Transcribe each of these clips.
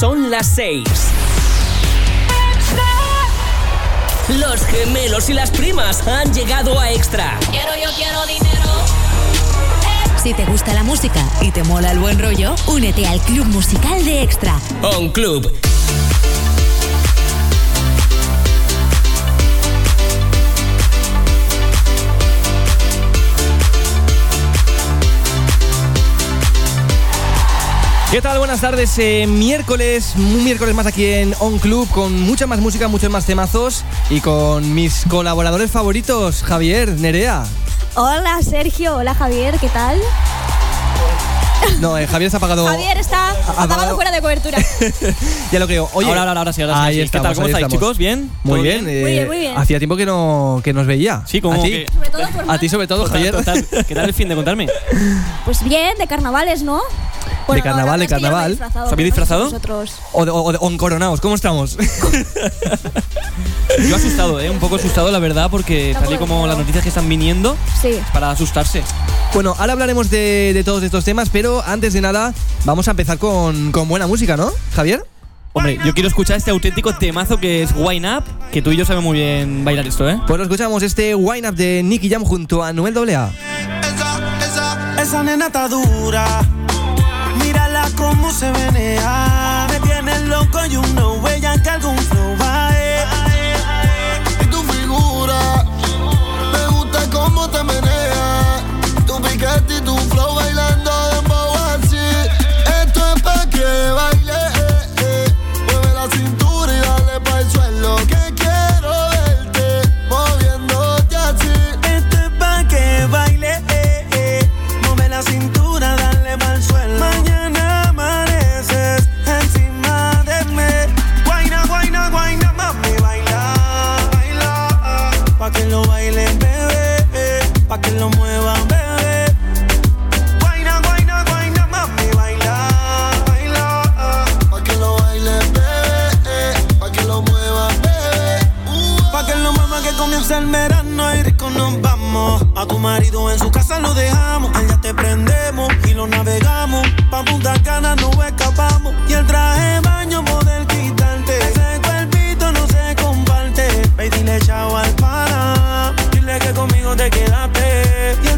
Son las 6. Los gemelos y las primas han llegado a Extra. Quiero, yo quiero dinero. Si te gusta la música y te mola el buen rollo, únete al club musical de Extra. On Club. ¿Qué tal? Buenas tardes. Eh, miércoles, un miércoles más aquí en On Club con mucha más música, muchos más temazos y con mis colaboradores favoritos, Javier, Nerea. Hola Sergio, hola Javier, ¿qué tal? No, eh, Javier se ha apagado. Javier está apagado, fuera de cobertura. ya lo creo. Oye, ahora, ahora, ahora sí, ahora ahí sí. Estamos, ¿Qué tal? ¿Cómo estáis, chicos? ¿Bien? Muy ¿Todo bien, Muy bien, muy bien. Hacía tiempo que no que nos veía. Sí, como a ti. que- Sobre todo A ti sobre todo, Total, Javier. total. ¿Qué tal el fin de contarme? Pues bien, de carnavales, ¿no? De carnaval, de carnaval. disfrazado. O, de- o, de- o encoronados, ¿cómo estamos? Yo asustado, ¿eh? Un poco asustado, la verdad, porque tal y como las noticias que están viniendo, Sí. para asustarse. bueno, ahora hablaremos de, de todos estos temas, pero antes de nada, vamos a empezar con, con buena música, ¿no, Javier? Hombre, yo quiero escuchar este auténtico temazo que es Wine Up, que tú y yo sabemos muy bien bailar esto, ¿eh? Pues lo escuchamos este Wine Up de Nicky Jam junto a Noel AA. Esa, esa, esa nena está dura. Cómo se menea. Me tiene loco y uno huella que algún flow A tu marido en su casa lo dejamos. Allá te prendemos y lo navegamos. Pa' Punta Cana no escapamos. Y el traje baño poder quitarte. Ese cuerpito no se comparte. Ve dile chao al pana. Dile que conmigo te quedaste.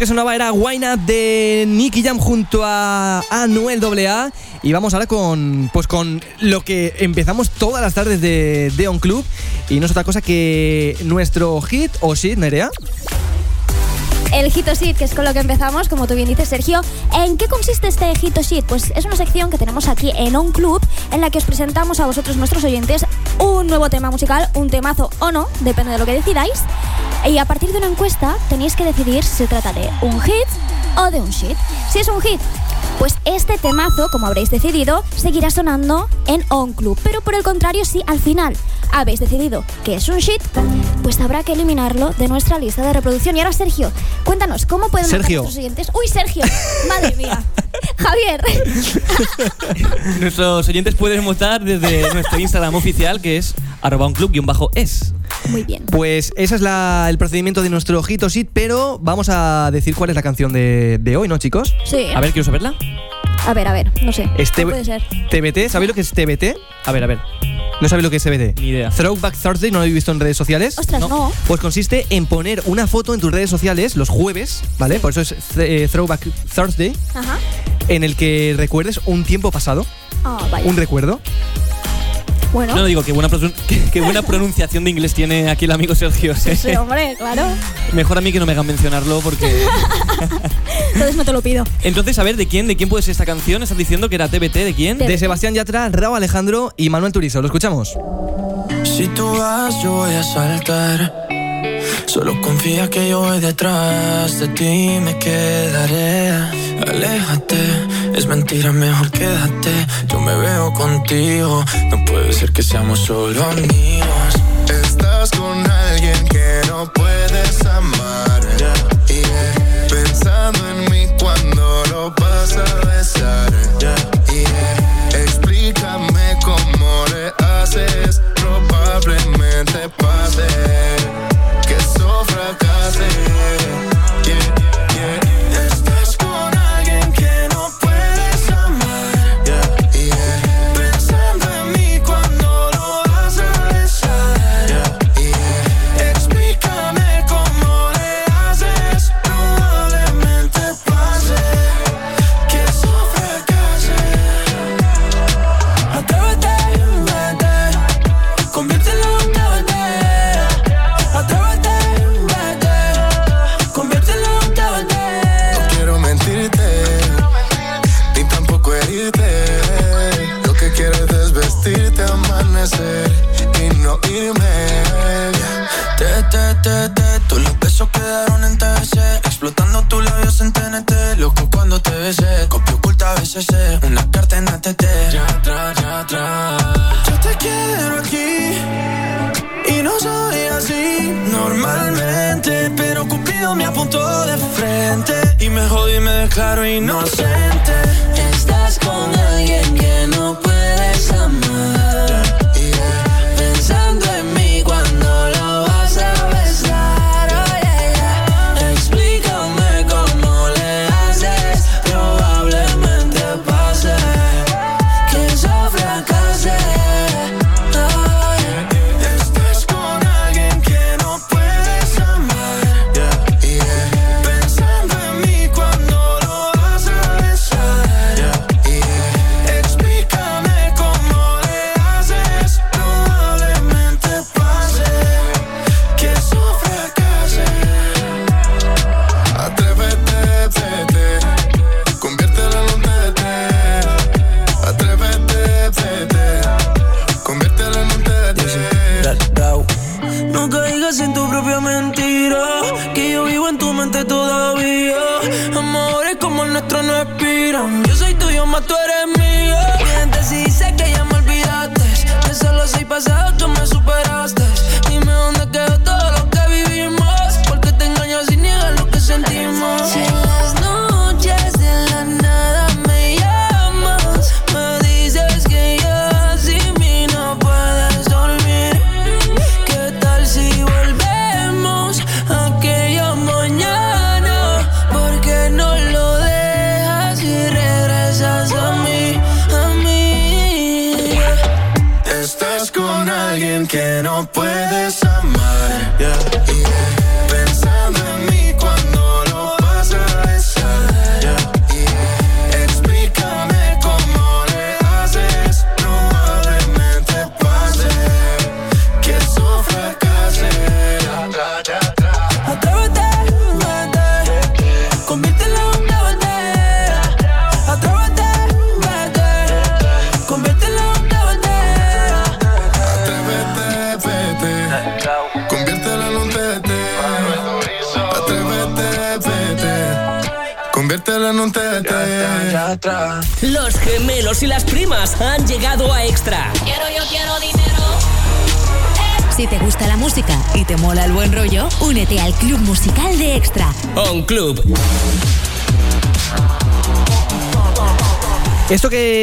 Que sonaba era Wine Up de Nicky Jam junto a Anuel AA. Y vamos ahora con, pues con lo que empezamos todas las tardes de, de On Club. Y no es otra cosa que nuestro hit, o sí, Nerea. El Hito Sheet, que es con lo que empezamos, como tú bien dices, Sergio. ¿En qué consiste este Hito Sheet? Pues es una sección que tenemos aquí en On Club, en la que os presentamos a vosotros, nuestros oyentes, un nuevo tema musical, un temazo o no, depende de lo que decidáis. Y a partir de una encuesta tenéis que decidir si se trata de un hit o de un shit. Si es un hit, pues este temazo, como habréis decidido, seguirá sonando en On Club. Pero por el contrario, si al final habéis decidido que es un shit, pues habrá que eliminarlo de nuestra lista de reproducción. Y ahora, Sergio, cuéntanos, ¿cómo pueden Sergio. nuestros oyentes? ¡Uy, Sergio! ¡Madre mía! Javier. Nuestros oyentes pueden votar desde nuestro Instagram oficial, que es arroba un club-es. Muy bien. Pues ese es la- el procedimiento de nuestro hit o shit, pero vamos a decir cuál es la canción de, de hoy, ¿no, chicos? Sí. A ver, quiero saberla. A ver, a ver, no sé. Este- ¿Qué puede ser? TBT, ¿sabéis lo que es TBT? A ver, a ver. ¿No sabéis lo que es TBT? Ni idea. Throwback Thursday, ¿no lo habéis visto en redes sociales? Ostras, no. Pues consiste en poner una foto en tus redes sociales los jueves, ¿vale? Por eso es eh, Throwback Thursday, Ajá. en el que recuerdes un tiempo pasado, Ah, vaya. un recuerdo. Bueno. No, digo, qué buena, qué, qué buena pronunciación de inglés tiene aquí el amigo Sergio. Sí, hombre, claro. Mejor a mí que no me hagan mencionarlo porque... Entonces no te lo pido. Entonces, a ver, ¿de quién? ¿De quién puede ser esta canción? ¿Estás diciendo que era TBT? ¿De quién? De- De Sebastián Yatra, Raúl Alejandro y Manuel Turizo. ¿Lo escuchamos? Si tú vas, yo voy a saltar. Solo confía que yo voy detrás de ti, me quedaré. Aléjate, es mentira, mejor quédate. Yo me veo contigo, no puede ser que seamos solo amigos. Estás con alguien que no puedes amar. Yeah. Pensando en mí cuando lo vas a besar. Yeah. Explícame cómo le haces. Probablemente pase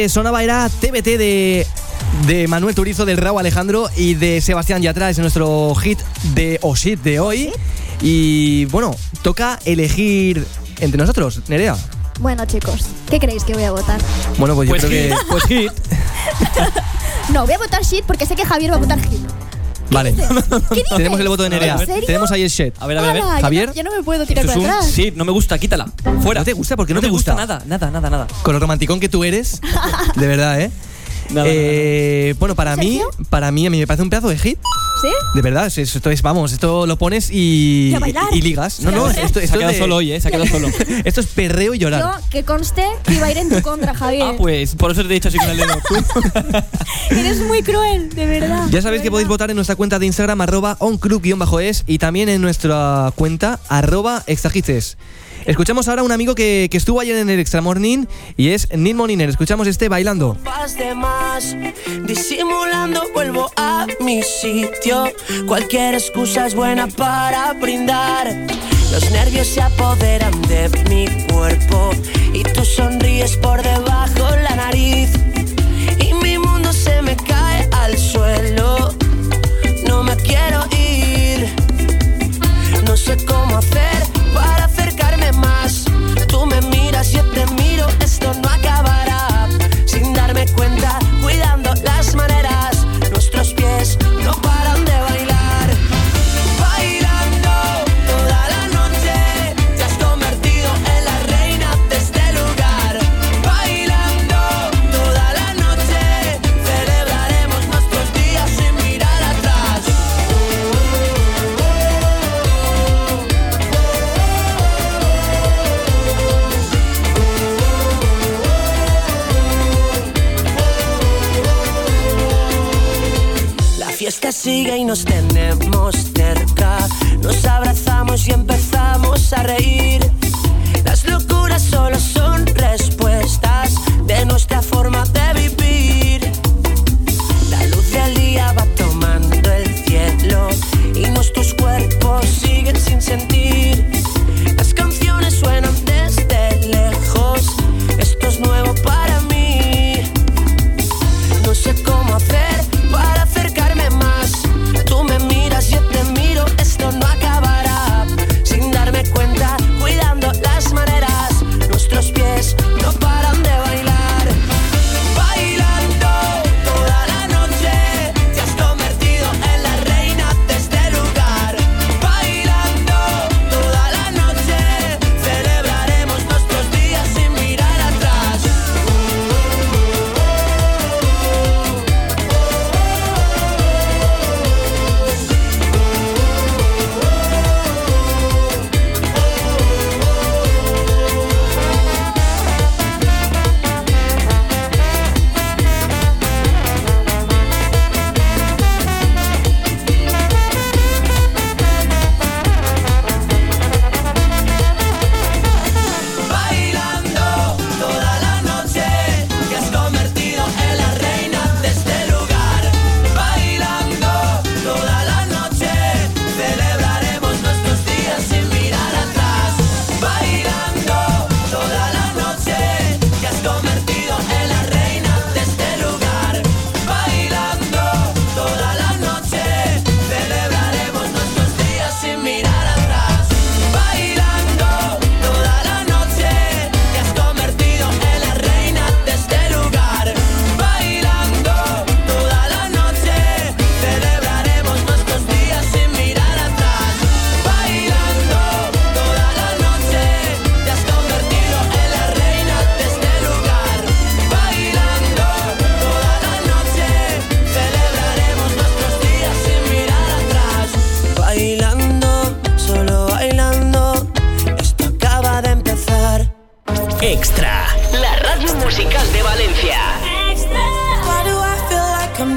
que sonaba era TBT de, de Manuel Turizo, del Raúl Alejandro y de Sebastián Yatra. Es nuestro hit de o shit de hoy. Y bueno, toca elegir entre nosotros, Nerea. Bueno, chicos, ¿qué creéis que voy a votar? Bueno, pues yo Pues creo hit, que. pues hit. No, voy a votar shit porque sé que Javier va a votar hit. Vale. Tenemos el voto de Nerea. Tenemos ahí el shit. A ver, a ver, a ver. Ala, Javier. no- Ya no, me puedo tirar para atrás. sí, no me gusta, quítala. Fuera. ¿No te gusta? ¿Por qué no te me gusta? nada, nada, nada, nada. Con lo romanticón que tú eres. De verdad, ¿eh? Nada, Eh, Bueno, para mí, para mí, a mí me parece un pedazo de hit. De verdad, es- esto es, vamos, esto lo pones y, Y a bailar. y ligas. No, no, esto, Se ha quedado de- solo hoy, ¿eh? Se ha quedado solo. Esto es perreo y llorar. Yo, que conste que iba a ir en tu contra, Javier. Ah, pues por eso te he dicho así con el dedo. Tú. Eres muy cruel, de verdad. Ya sabéis que podéis votar en nuestra cuenta de Instagram, arroba onclub-es y también en nuestra cuenta, arroba. Escuchamos ahora a un amigo que, que estuvo ayer en el Extra Morning y es Neil Moniner. Escuchamos este bailando. De más, disimulando vuelvo a mi sitio. Cualquier excusa es buena para brindar. Los nervios se apoderan de mi cuerpo y tú sonríes por debajo la nariz. Y mi mundo se me cae al suelo. No me quiero ir. No sé cómo hacer para Sigue y nos tenemos cerca. Nos abrazamos y empezamos a reír. Las locuras solo son respuestas de nuestra forma de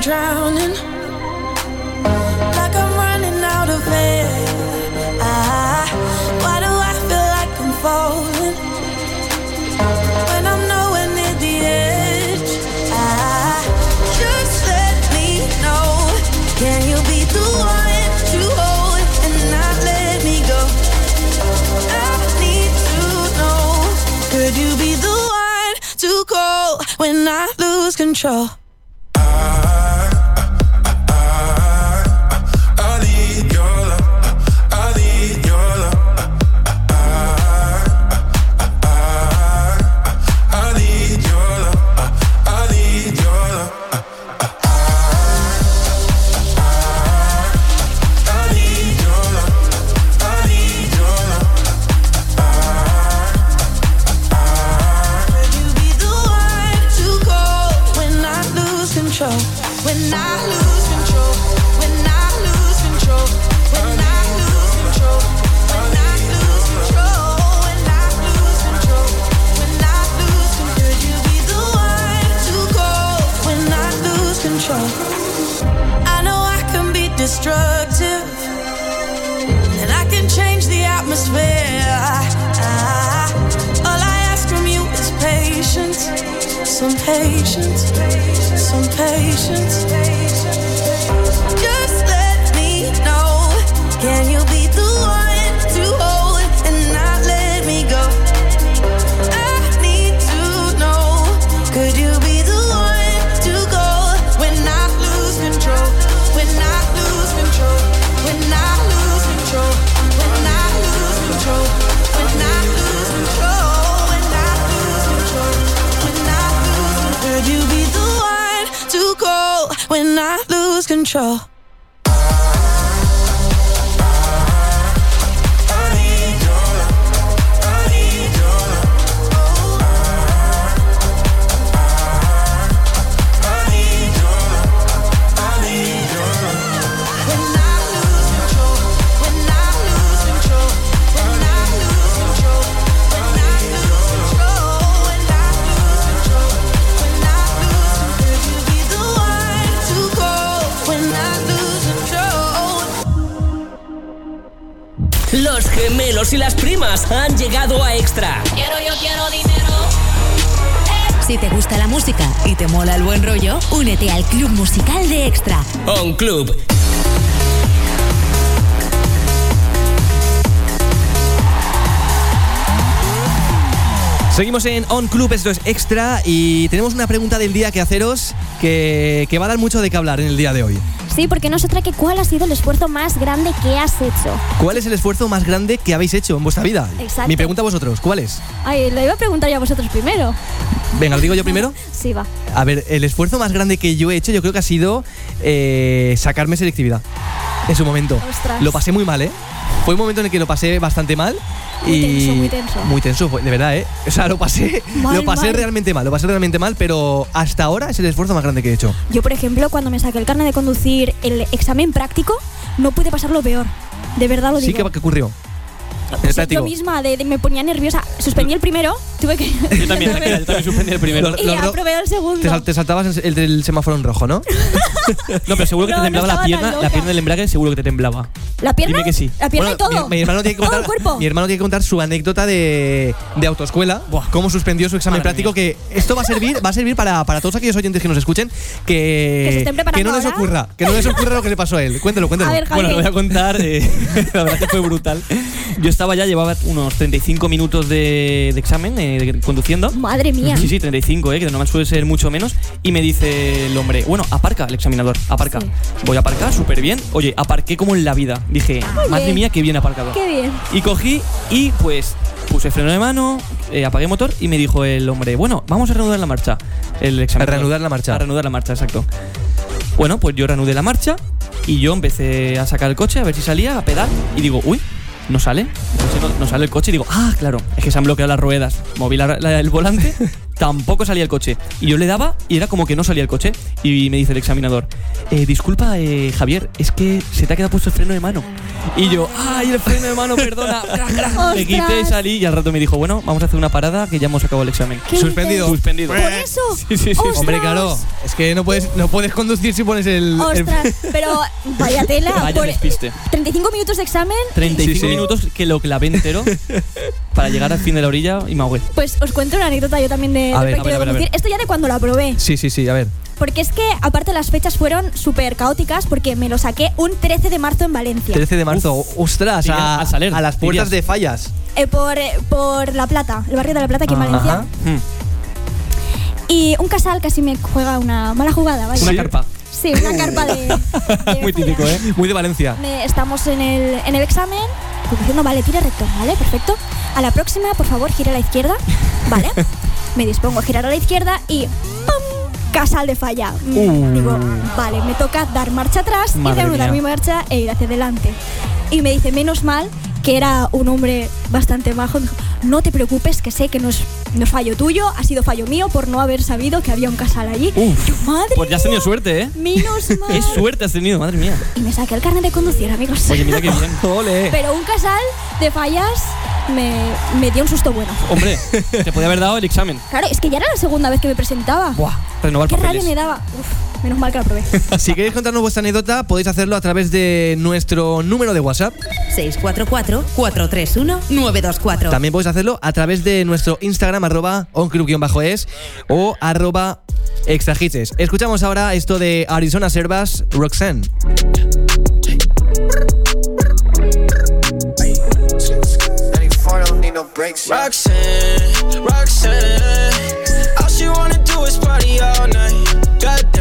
drowning. Like I'm running out of air. I, why do I feel like I'm falling? When I'm nowhere near the edge. I, just let me know. Can you be the one to hold and not let me go? I need to know. Could you be the one to call when I lose control? Club. Seguimos en On Club, esto es extra y tenemos una pregunta del día que haceros que, que va a dar mucho de qué hablar en el día de hoy. Sí, porque no es otra que cuál ha sido el esfuerzo más grande que has hecho. ¿Cuál es el esfuerzo más grande que habéis hecho en vuestra vida? Exacto. Mi pregunta a vosotros, ¿cuál es? Ay, lo iba a preguntar yo a vosotros primero. Venga, ¿lo digo yo primero? Sí, va. A ver, el esfuerzo más grande que yo he hecho yo creo que ha sido eh, sacarme selectividad en su momento. Ostras. Lo pasé muy mal, ¿eh? Fue un momento en el que lo pasé bastante mal. Muy y tenso, muy tenso. Muy tenso, fue- de verdad, ¿eh? O sea, lo pasé, Mal, lo pasé mal. realmente mal, lo pasé realmente mal, pero hasta ahora es el esfuerzo más grande que he hecho. Yo, por ejemplo, cuando me saqué el carnet de conducir, el examen práctico, no pude pasar lo peor. De verdad lo Sí, digo. ¿qué, qué ocurrió? Pues yo misma de- de- me ponía nerviosa. Suspendí el primero, tuve que. Yo también, yo también suspendí el primero. Los- y aprobé el segundo. Te, sal- te saltabas el del semáforo en rojo, ¿no? No, pero seguro que No, te no temblaba la estaba tan pierna, la pierna del embrague seguro que te temblaba. ¿La pierna? Dime que sí. La pierna Bueno, y todo. Mi, mi hermano tiene que Todo contar, el cuerpo. Mi hermano tiene que contar su anécdota de, de autoescuela, Buah. cómo suspendió su examen Madre práctico, que esto va a servir, va a servir para, para todos aquellos oyentes que nos escuchen, que, Que se estén preparando no les ahora. ocurra, que no les ocurra lo que le pasó a él. Cuéntelo, cuéntelo. A ver. Bueno, lo voy a contar. eh, la verdad que fue brutal. Yo estaba ya, llevaba unos 35 minutos de, de examen eh, de- conduciendo. Madre mía. Sí, sí, 35, eh, que normal suele ser mucho menos. Y me dice el hombre, bueno, aparca el examinador, aparca. Sí. Voy a aparcar, súper bien. Oye, aparqué como en la vida. Dije, madre bien. mía, qué bien aparcado. Qué bien. Y cogí y pues puse freno de mano, eh, apagué motor y me dijo el hombre, bueno, vamos a reanudar la marcha. El examinador. A reanudar la marcha. A reanudar la marcha, exacto. Bueno, pues yo reanudé la marcha y yo empecé a sacar el coche a ver si salía, a pedal y digo, uy, no sale. No, sale el coche y digo, ah, claro, es que se han bloqueado las ruedas. Moví la- el volante, tampoco salía el coche. Y yo le daba y era como que no salía el coche. Y me dice el examinador, "Eh, disculpa, eh, Javier, es que se te ha quedado puesto el freno de mano. Y yo, ay, el freno de mano, perdona. Me quité, salí y al rato me dijo, bueno, vamos a hacer una parada que ya hemos acabado el examen. ¿Qué Suspendido. dices? Suspendido. ¿Por eso? Sí, sí, sí. Ostras. Hombre, claro, es que no puedes, no puedes conducir si pones el. el- Ostras, pero vaya tela. Vaya por despiste. 35 minutos de examen, 35 Sí, sí. minutos que lo clavé entero para llegar al fin de la orilla y me ahogué. pues os cuento una anécdota yo también de, A del ver, práctico a ver, de a ver, a conducir. ver. Esto ya de cuando lo aprobé. Sí, sí, sí, a ver. Porque es que, aparte, las fechas fueron súper caóticas porque me lo saqué un 13 de marzo en Valencia. 13 de marzo, ostras, Sí, a, al Saler, a las puertas dirías. de fallas. Eh, por, eh, por La Plata, el barrio de La Plata aquí en Ajá. Valencia. Hmm. Y un casal casi me juega una mala jugada, vaya. Una carpa. Sí, una carpa de. de Muy típico. ¿eh? Muy de Valencia. Me- estamos en el, en el examen. diciendo, vale, tira recto, vale, perfecto. A la próxima, por favor, gira a la izquierda. Vale. me dispongo a girar a la izquierda y ¡pum! Casal de falla. Mm. Digo, vale, me toca dar marcha atrás y Madre reanudar mía. mi marcha e ir hacia adelante. Y me dice, menos mal que era un hombre bastante majo. Dijo, no te preocupes, que sé que no es, no es fallo tuyo, ha sido fallo mío por no haber sabido que había un casal allí. Uf. Yo, madre Pues ya has tenido mía, suerte, ¿eh? Menos mal. Qué suerte has tenido, madre mía. Y me saqué el carnet de conducir, amigos. Oye, mira qué bien. Ole. Pero un casal de fallas me, me dio un susto bueno. Hombre, te podía haber dado el examen. Claro, es que ya era la segunda vez que me presentaba. Buah, renovar Qué rabia me daba. Uf, menos mal que la probé. Si queréis contarnos vuestra anécdota, podéis hacerlo a través de nuestro número de WhatsApp. 644-431-924. También podéis hacerlo a través de nuestro Instagram, arroba onclub-es o arroba extrahits. Escuchamos ahora esto de Arizona Servas, Roxanne. Roxanne, Roxanne, all she wanna do is party all night. Goddamn,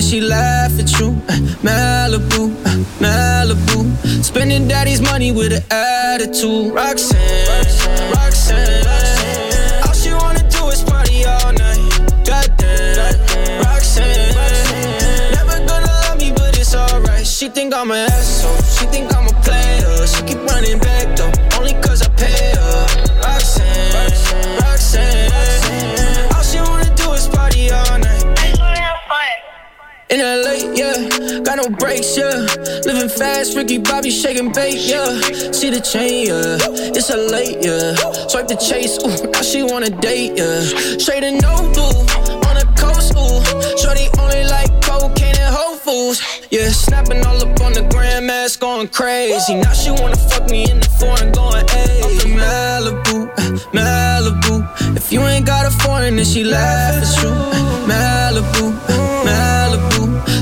then she laugh at you. Malibu, Malibu. Spending daddy's money with an attitude. Roxanne, Roxanne. All she wanna do is party all night. Goddamn, Roxanne. Never gonna love me, but it's alright. She think I'm an asshole. She think I'm a player. She keep running back though, In LA, yeah, got no brakes, yeah. Living fast, Ricky Bobby shaking bait, yeah. See the chain, yeah. It's a late, yeah. Swipe the chase, ooh, now she wanna date, yeah. Straight and no blue, on the coast, ooh. Shorty only like cocaine and Whole fools, yeah. Snapping all up on the grandmas, going crazy. Now she wanna fuck me in the foreign, going, hey. In Malibu, Malibu. If you ain't got a foreign, then she laugh at you. Uh, Malibu, Malibu.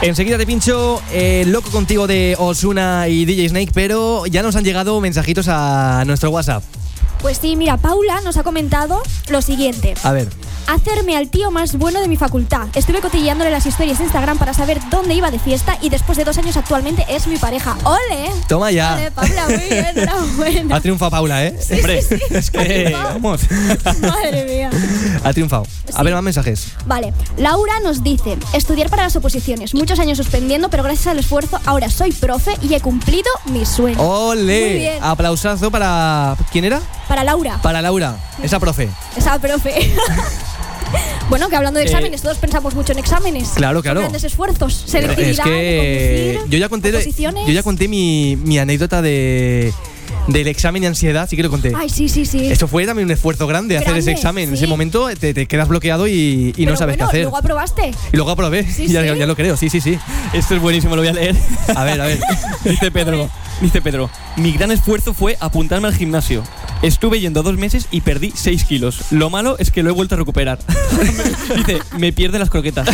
Enseguida te pincho eh, Loco Contigo de Osuna y DJ Snake, pero ya nos han llegado mensajitos a nuestro WhatsApp. Pues sí, mira, Paula nos ha comentado lo siguiente. A ver, Hacerme al tío más bueno de mi facultad. Estuve cotilleándole las historias de Instagram para saber dónde iba de fiesta y después de dos años actualmente es mi pareja. ¡Ole! toma ya. Ole, Paula, muy bien, enhorabuena. Ha triunfado Paula, ¿eh? Hombre, sí, sí. es que, vamos. Madre mía. Ha triunfado. A ver, más mensajes. Vale, Laura nos dice, estudiar para las oposiciones, muchos años suspendiendo, pero gracias al esfuerzo ahora soy profe y he cumplido mi sueño. ¡Ole! Muy bien. Aplausazo para. ¿Quién era? Para Laura, Para Laura, esa profe. esa profe. bueno, que hablando de Eh, exámenes, todos pensamos mucho en exámenes. Claro, claro. Son grandes esfuerzos, selectividad, es que de conducir, yo ya conté, yo ya conté mi, mi anécdota de del examen de ansiedad, sí que lo conté. Ay, sí, sí, sí. Esto fue también un esfuerzo grande, hacer ese Grande, examen. En sí. ese momento te, te quedas bloqueado y, y Pero no sabes bueno, qué hacer. luego aprobaste. Y luego aprobé. Sí, ya, sí. ya lo creo, sí, sí, sí. Esto es buenísimo, lo voy a leer. A ver, a ver. Dice Pedro, dice Pedro, mi gran esfuerzo fue apuntarme al gimnasio. Estuve yendo dos meses y perdí 6 kilos. Lo malo es que lo he vuelto a recuperar. dice, me pierden las croquetas.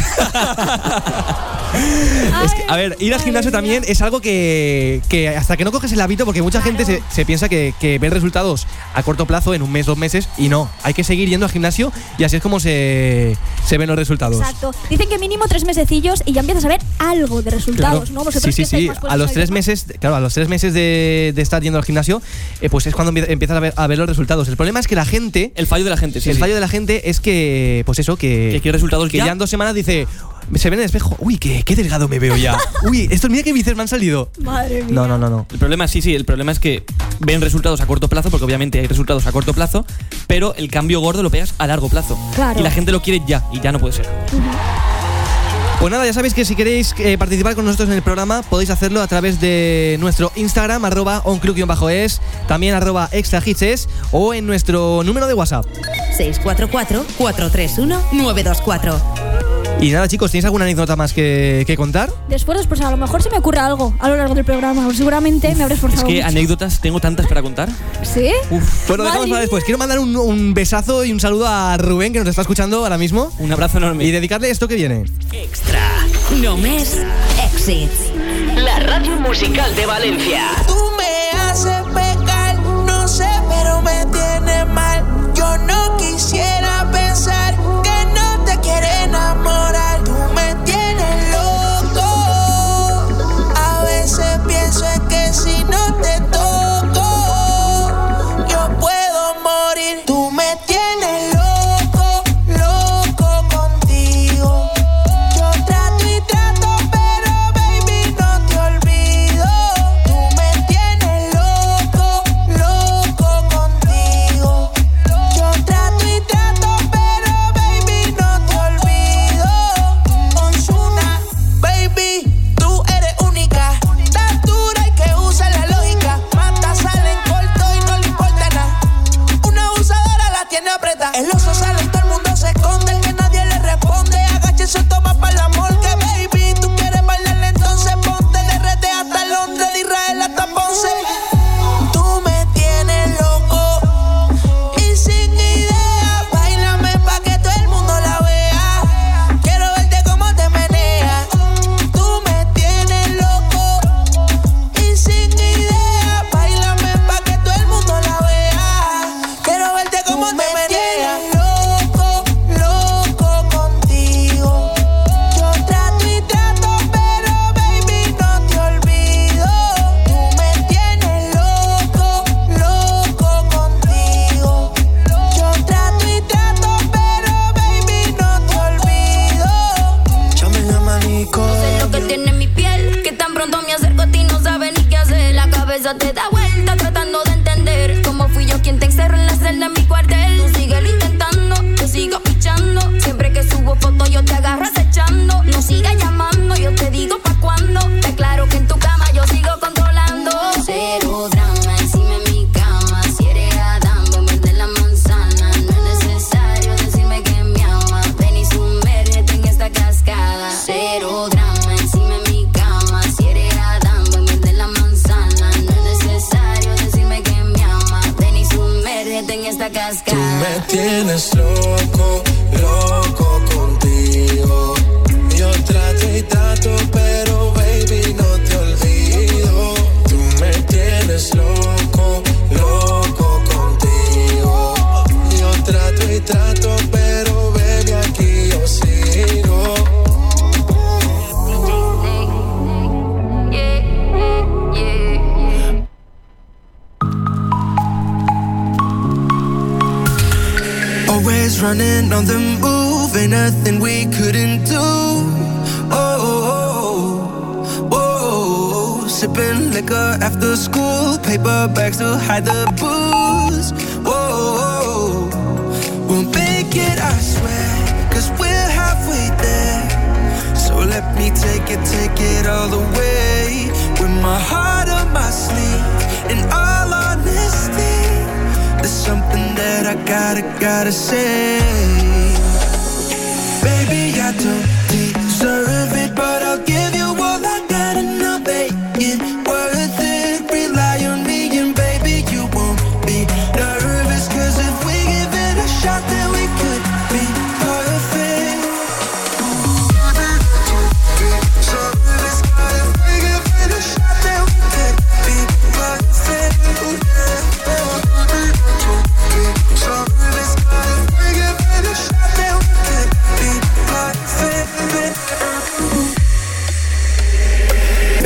Es que, a ver, ir al gimnasio también es algo que, que hasta que no coges el hábito, porque mucha gente se, se piensa que, que ve resultados a corto plazo, en un mes, dos meses, y no. Hay que seguir yendo al gimnasio y así es como se, se ven los resultados. Exacto. Dicen que mínimo tres mesecillos y ya empiezas a ver algo de resultados, ¿no? Vosotros sí, sí, sí. A los tres ¿no? meses, claro, a los tres meses de, de estar yendo al gimnasio, eh, pues es cuando empie- empiezas a ver, a ver los resultados. El problema es que la gente, El fallo de la gente, sí. el sí. fallo de la gente es que, pues eso, que, Que quiere resultados que ya. ya en dos semanas dice, se ve en el espejo, uy, qué, qué delgado me veo ya. uy, estos mira qué bíceps me han salido. Madre mía. No, no, no, no. El problema, sí, sí, el problema es que ven resultados a corto plazo, porque obviamente hay resultados a corto plazo, pero el cambio gordo lo pegas a largo plazo. Claro. Y la gente lo quiere ya, y ya no puede ser. Pues nada, ya sabéis que si queréis eh, participar con nosotros en el programa, podéis hacerlo a través de nuestro Instagram, arroba onclub-es, también arroba extrahitses o en nuestro número de WhatsApp. 644-431-924. Y nada, chicos, ¿tenéis alguna anécdota más que, que contar? De esfuerzos, pues a lo mejor se me ocurre algo a lo largo del programa. o Seguramente me habré Es esforzado que mucho. anécdotas tengo tantas para contar. ¿Sí? Pues lo dejamos para después. Quiero mandar un, un besazo y un saludo a Rubén, que nos está escuchando ahora mismo, Un abrazo enorme. y dedicarle esto que viene. Extra. Només Èxits. La radio musical de Valencia. Tú me haces pecar, no sé, pero me tienes mal. Yo no quisiera all the way. With my heart on my sleeve, in all honesty, there's something that I gotta, gotta say. Baby, I don't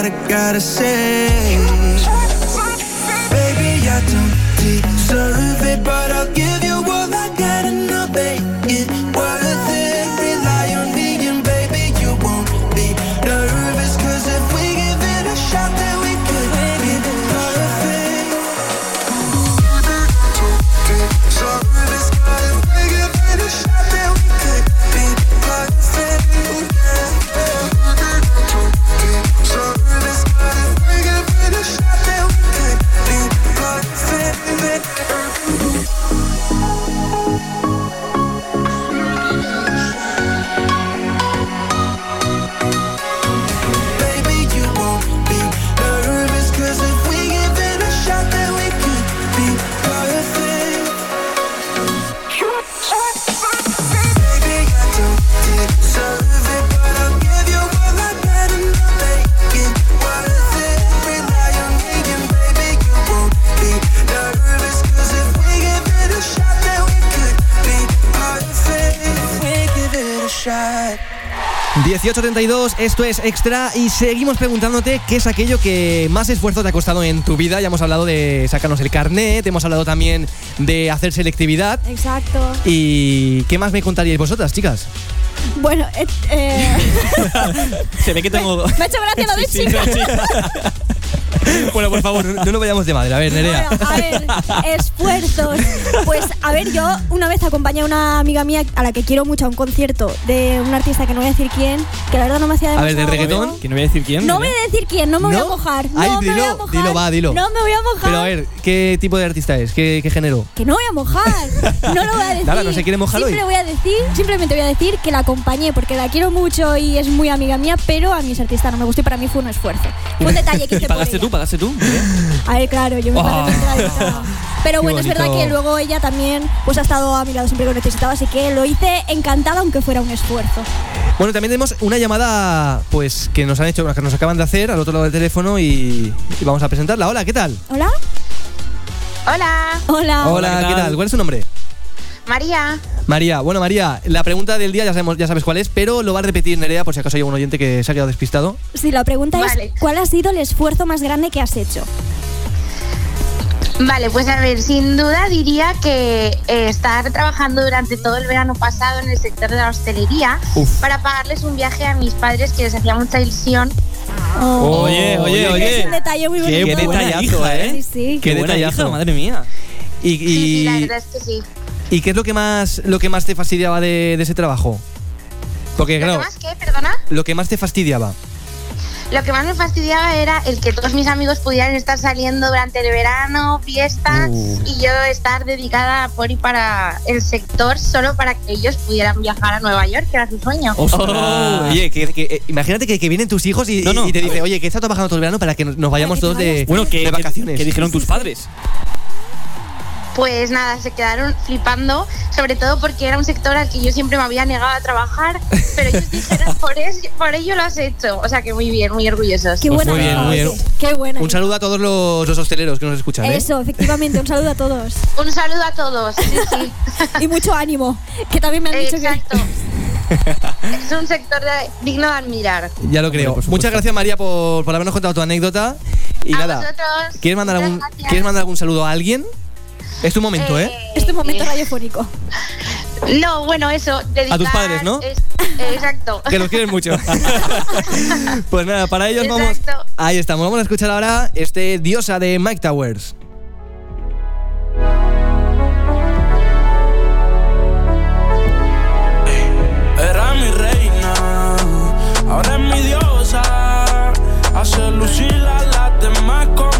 Gotta, gotta say. 1832, esto es Extra y seguimos preguntándote qué es aquello que más esfuerzo te ha costado en tu vida. Ya hemos hablado de sacarnos el carnet, hemos hablado también de hacer selectividad. Exacto. ¿Y qué más me contaríais vosotras, chicas? Bueno, eh, eh, Se ve que tengo. me ha hecho gracia lo de Sí, sí, chica. Bueno, por favor, no nos vayamos de madre. A ver, Nerea. Bueno, a ver, esfuerzos. Pues, a ver, yo una vez acompañé a una amiga mía a la que quiero mucho a un concierto de un artista que no voy a decir quién, que la verdad no me hacía A ver, ¿del reggaetón? Que no voy a decir quién. No ¿eh? voy a decir quién, no me voy ¿No? a mojar. No Ay, me dilo, voy a mojar. dilo, va, dilo. No me voy a mojar. Pero a ver, ¿qué tipo de artista es? ¿Qué, qué género? Que no voy a mojar. No lo voy a decir. Nada, ¿no se quiere mojar Simple hoy? voy a decir, simplemente voy a decir que la acompañé porque la quiero mucho y es muy amiga mía, pero a mí ese artista no me gustó y para mí fue un esfuerzo. Fue un detalle que hice por ¿Pagaste ella. tú? ¿Pagaste tú? A ver, claro, yo me Oh. Pero Qué bueno, es verdad que luego ella también pues ha estado a mi lado siempre que lo necesitaba, así que lo hice encantada aunque fuera un esfuerzo. Bueno, también tenemos una llamada pues que nos han hecho, que nos acaban de hacer al otro lado del teléfono y, y vamos a presentarla. Hola, ¿qué tal? ¿Hola? Hola, Hola. Hola, ¿qué tal? ¿Cuál es su nombre? María. María. Bueno, María, la pregunta del día ya sabemos, ya sabes cuál es, pero lo va a repetir Nerea por si acaso hay algún oyente que se ha quedado despistado. Sí, la pregunta Vale. es ¿cuál ha sido el esfuerzo más grande que has hecho? Vale, pues a ver, sin duda diría que eh, estar trabajando durante todo el verano pasado en el sector de la hostelería Uf. para pagarles un viaje a mis padres que les hacía mucha ilusión. Oh, Oye, oye, es oye. un detalle muy bonito. Qué buena detallazo, hija, ¿eh? Sí, sí. Qué, Qué detallazo. hija, madre mía. Y, Sí, sí, la verdad es que sí. ¿Y qué es lo que más lo que más te fastidiaba de, de ese trabajo? Porque ¿Lo claro, que más qué? Perdona. lo que más te fastidiaba. Lo que más me fastidiaba era el que todos mis amigos pudieran estar saliendo durante el verano, fiestas, Uh. y yo estar dedicada por y para el sector solo para que ellos pudieran viajar a Nueva York, que era su sueño. Oh, oye, que, que- eh, imagínate que, que vienen tus hijos y, No, no. y te dicen, oye, que está trabajando todo el verano para que nos, nos vayamos todos de, Bueno, que, de vacaciones. que, que dijeron tus padres. Pues nada, se quedaron flipando, sobre todo porque era un sector al que yo siempre me había negado a trabajar, pero ellos dijeron, por, es- por ello lo has hecho. O sea que muy bien, muy orgullosos. Qué Pues buena muy bien, muy bien. Qué buena. Un saludo a todos los, los hosteleros que nos escuchan. ¿eh? Eso, efectivamente, un saludo a todos. Un saludo a todos, sí, sí. Y mucho ánimo, que también me han dicho Exacto. Es un sector de- digno de admirar. Ya lo creo. supuesto. Muchas gracias, María, por, por habernos contado tu anécdota. Y A nada, vosotros, ¿quieres mandar, muchas algún, gracias. ¿quieres mandar algún saludo a alguien? Es tu momento, ¿eh? que este momento radiofónico. No, bueno, eso. dedicar- A tus padres, ¿no? es- exacto. Que los quieres mucho. pues nada, para ellos vamos. Ahí estamos. Vamos a escuchar ahora este Diosa de Mike Towers. Era mi reina, ahora es mi diosa. Hace lucir a las demás como.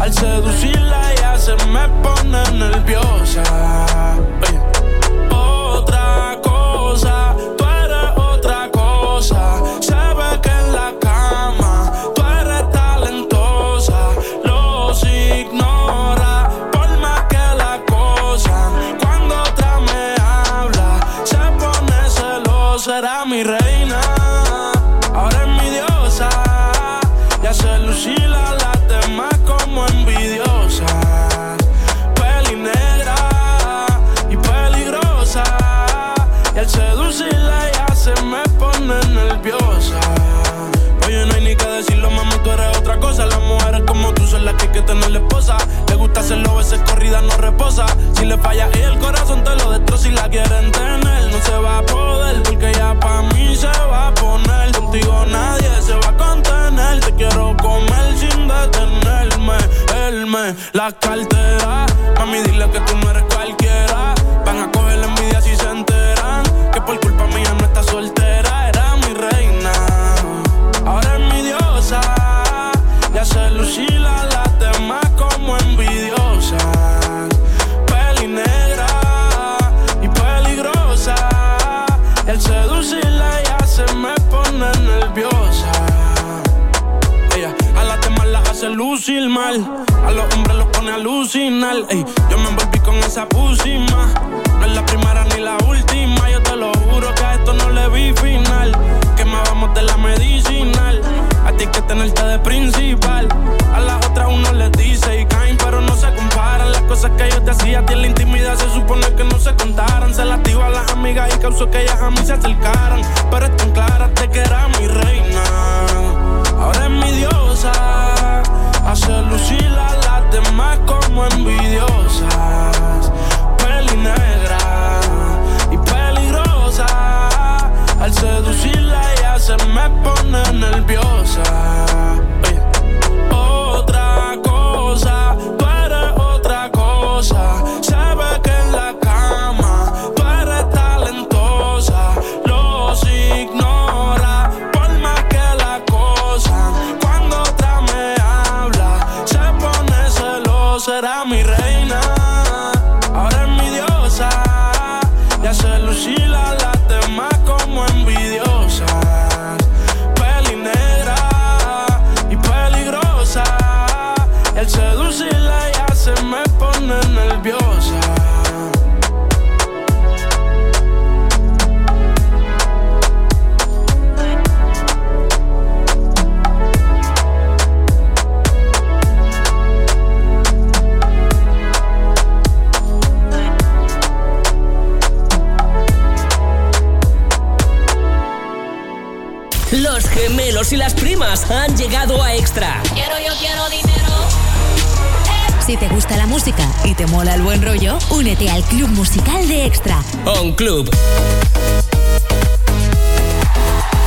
Al seducirla ya se me pone nerviosa. Hace corrida no reposa. Si le falla el corazón te lo destroza y la quieren tener. No se va a poder porque ya pa' mí se va a poner. Contigo nadie se va a contener. Te quiero comer sin detenerme. Él me la cartera. Mami, dile que tú no A los hombres los pone a alucinar. Ey, yo me envolví con esa pusima. No es la primera ni la última. Yo te lo juro que a esto no le vi final. Quemábamos de la medicinal. A ti que tenerte de principal. A las otras uno les dice y caen, pero no se comparan. Las cosas que yo te hacía a ti en la intimidad se supone que no se contaran. Se las a las amigas y causó que ellas a mí se acercaran. Pero están claras de que era mi reina. Ahora es mi diosa. Hace lucir a las demás como envidiosas. Peli negra y peligrosa. Al seducirla ella se me pone nerviosa. Han llegado a Extra. Quiero, yo quiero dinero. Si te gusta la música y te mola el buen rollo, únete al club musical de Extra. On Club.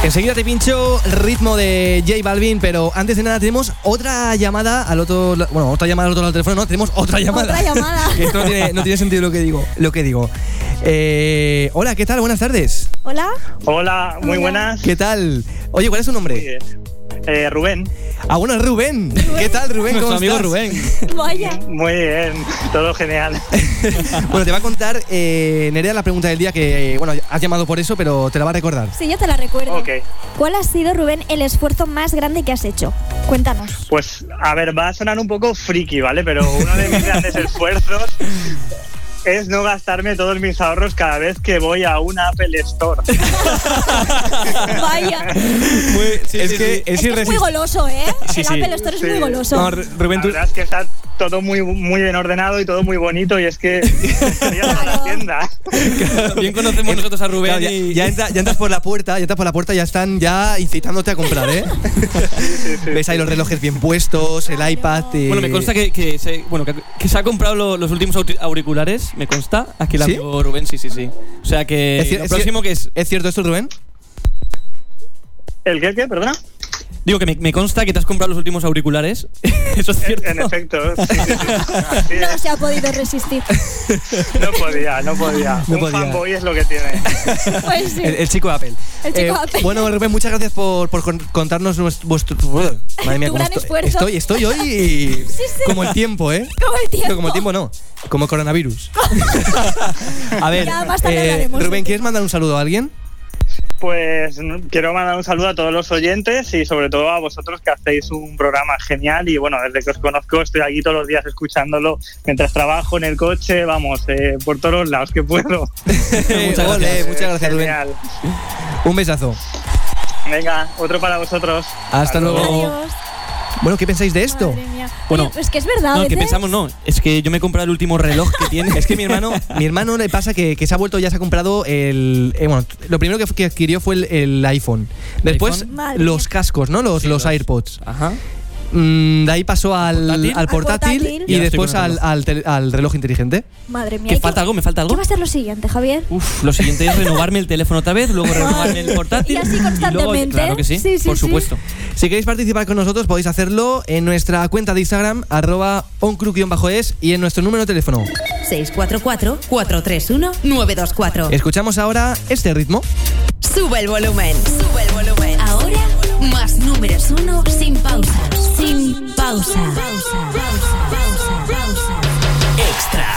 Enseguida te pincho el ritmo de J Balvin, pero antes de nada tenemos otra llamada al otro, bueno, otra llamada al otro lado del teléfono, no, tenemos otra llamada. Otra llamada. Esto no tiene, no tiene sentido lo que digo, lo que digo. Eh, hola, ¿qué tal? Buenas tardes. Hola. Hola, muy buenas. ¿Qué tal? Oye, ¿cuál es su nombre? Eh, Rubén. Ah, bueno, Rubén. ¿Qué tal, Rubén? Nuestro ¿Cómo amigo estás? Rubén. Vaya. Muy bien, todo genial. Bueno, te va a contar eh, Nerea la pregunta del día que, eh, bueno, has llamado por eso, pero te la va a recordar. Sí, yo te la recuerdo. Ok, ¿Cuál ha sido, Rubén, el esfuerzo más grande que has hecho? Cuéntanos. pues a ver, va a sonar un poco friki, ¿vale? Pero uno de mis grandes esfuerzos es no gastarme todos mis ahorros cada vez que voy a una Apple Store. Vaya. es que Es es, que es muy goloso, ¿eh? Sí, el sí. Apple Store es Sí. muy goloso. No, Ru- Rubén, La tú, verdad es que está todo muy, muy bien ordenado y todo muy bonito y es que en la tienda. Bien conocemos nosotros a Rubén Claro, ya, y... ya entra- ya entras por la puerta, ya entras por la puerta, ya están ya incitándote a comprar, ¿eh? Ves ahí los relojes bien puestos, el iPad. eh, Bueno, me consta que, que se, bueno, que, que se ha comprado lo- los últimos auri- auriculares, me consta. Aquí el ¿Sí? amigo Rubén, sí, sí, sí. O sea que Es cier- lo es próximo que es... ¿Es cierto esto, Rubén? ¿El qué, qué? ¿Perdona? Digo que me, me consta que te has comprado los últimos auriculares. Eso es cierto. En efecto, sí, sí, sí. Así No se ha podido resistir. No podía, no podía. No Un podía. fanboy es lo que tiene. Pues sí. El, el chico de Apple. Eh, El chico de Apple. Bueno, Rubén, muchas gracias por, por con- contarnos nuestro, vuestro. Madre mía, Tu gran estoy, esfuerzo. estoy. Estoy hoy sí. como el tiempo, ¿eh? Como el tiempo. No, como el tiempo no, como el coronavirus. a ver, eh, Rubén. ¿quieres mandar un saludo a alguien? Pues mm, quiero mandar un saludo a todos los oyentes y sobre todo a vosotros que hacéis un programa genial y bueno, desde que os conozco estoy aquí todos los días escuchándolo mientras trabajo en el coche, vamos, eh, por todos los lados que puedo. muchas gracias, muchas gracias, Rubén. Genial. Un besazo. Venga, otro para vosotros. Hasta luego. Adiós. Bueno, ¿qué pensáis de esto? Madre mía. Bueno, Oye, pues que es verdad. No, que pensamos no. Es que yo me he comprado el último reloj que tiene. Es que mi hermano, mi hermano le pasa que, que se ha vuelto, ya se ha comprado el. eh, bueno, lo primero que, que adquirió fue el, el iPhone. Después iPhone? Los cascos, ¿no? Los, Sí, los los- AirPods. Ajá. Mm, de ahí pasó al, ¿Portátil? al portátil, portátil. y Y después al, reloj. al tele- al reloj inteligente. Madre mía. ¿Que ¿y falta algo? ¿Me falta algo? ¿Qué va a ser lo siguiente, Javier? Uf, lo siguiente es renovarme el teléfono otra vez, luego renovarme el portátil. Y así luego- constantemente. claro que sí, Sí, sí, por sí. supuesto. Si queréis participar con nosotros, podéis hacerlo en nuestra cuenta de Instagram, arroba oncru-es y en nuestro número de teléfono. 644-431-924. Escuchamos ahora este ritmo. Sube el volumen. Sube el volumen. Más números uno sin pausa. Sin pausa. Pausa. Pausa. Pausa. Pausa. Extra.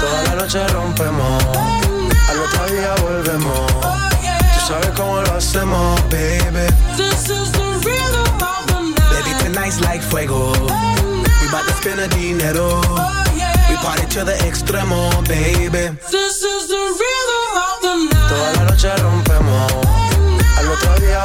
Toda la noche rompemos, al otro día volvemos. Tú sabes cómo lo hacemos, baby. Baby, tonight's like fuego. We bout to spend the dinero. We party to the extremo, baby. Toda la noche rompemos, al otro día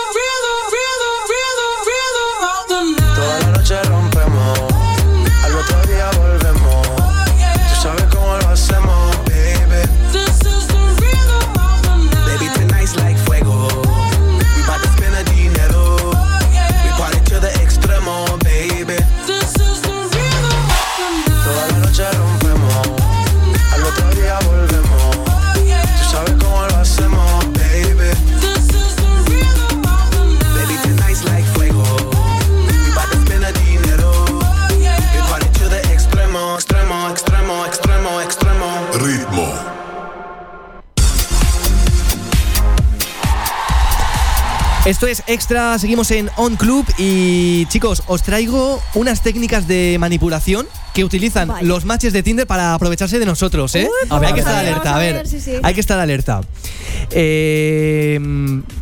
Esto es Extra, seguimos en On Club y chicos, os traigo unas técnicas de manipulación que utilizan Vaya. los matches de Tinder para aprovecharse de nosotros, ¿eh? Uy, a ver, hay que vamos estar a ver, alerta, a vamos a ver, ver, sí, sí. hay que estar alerta. Eh,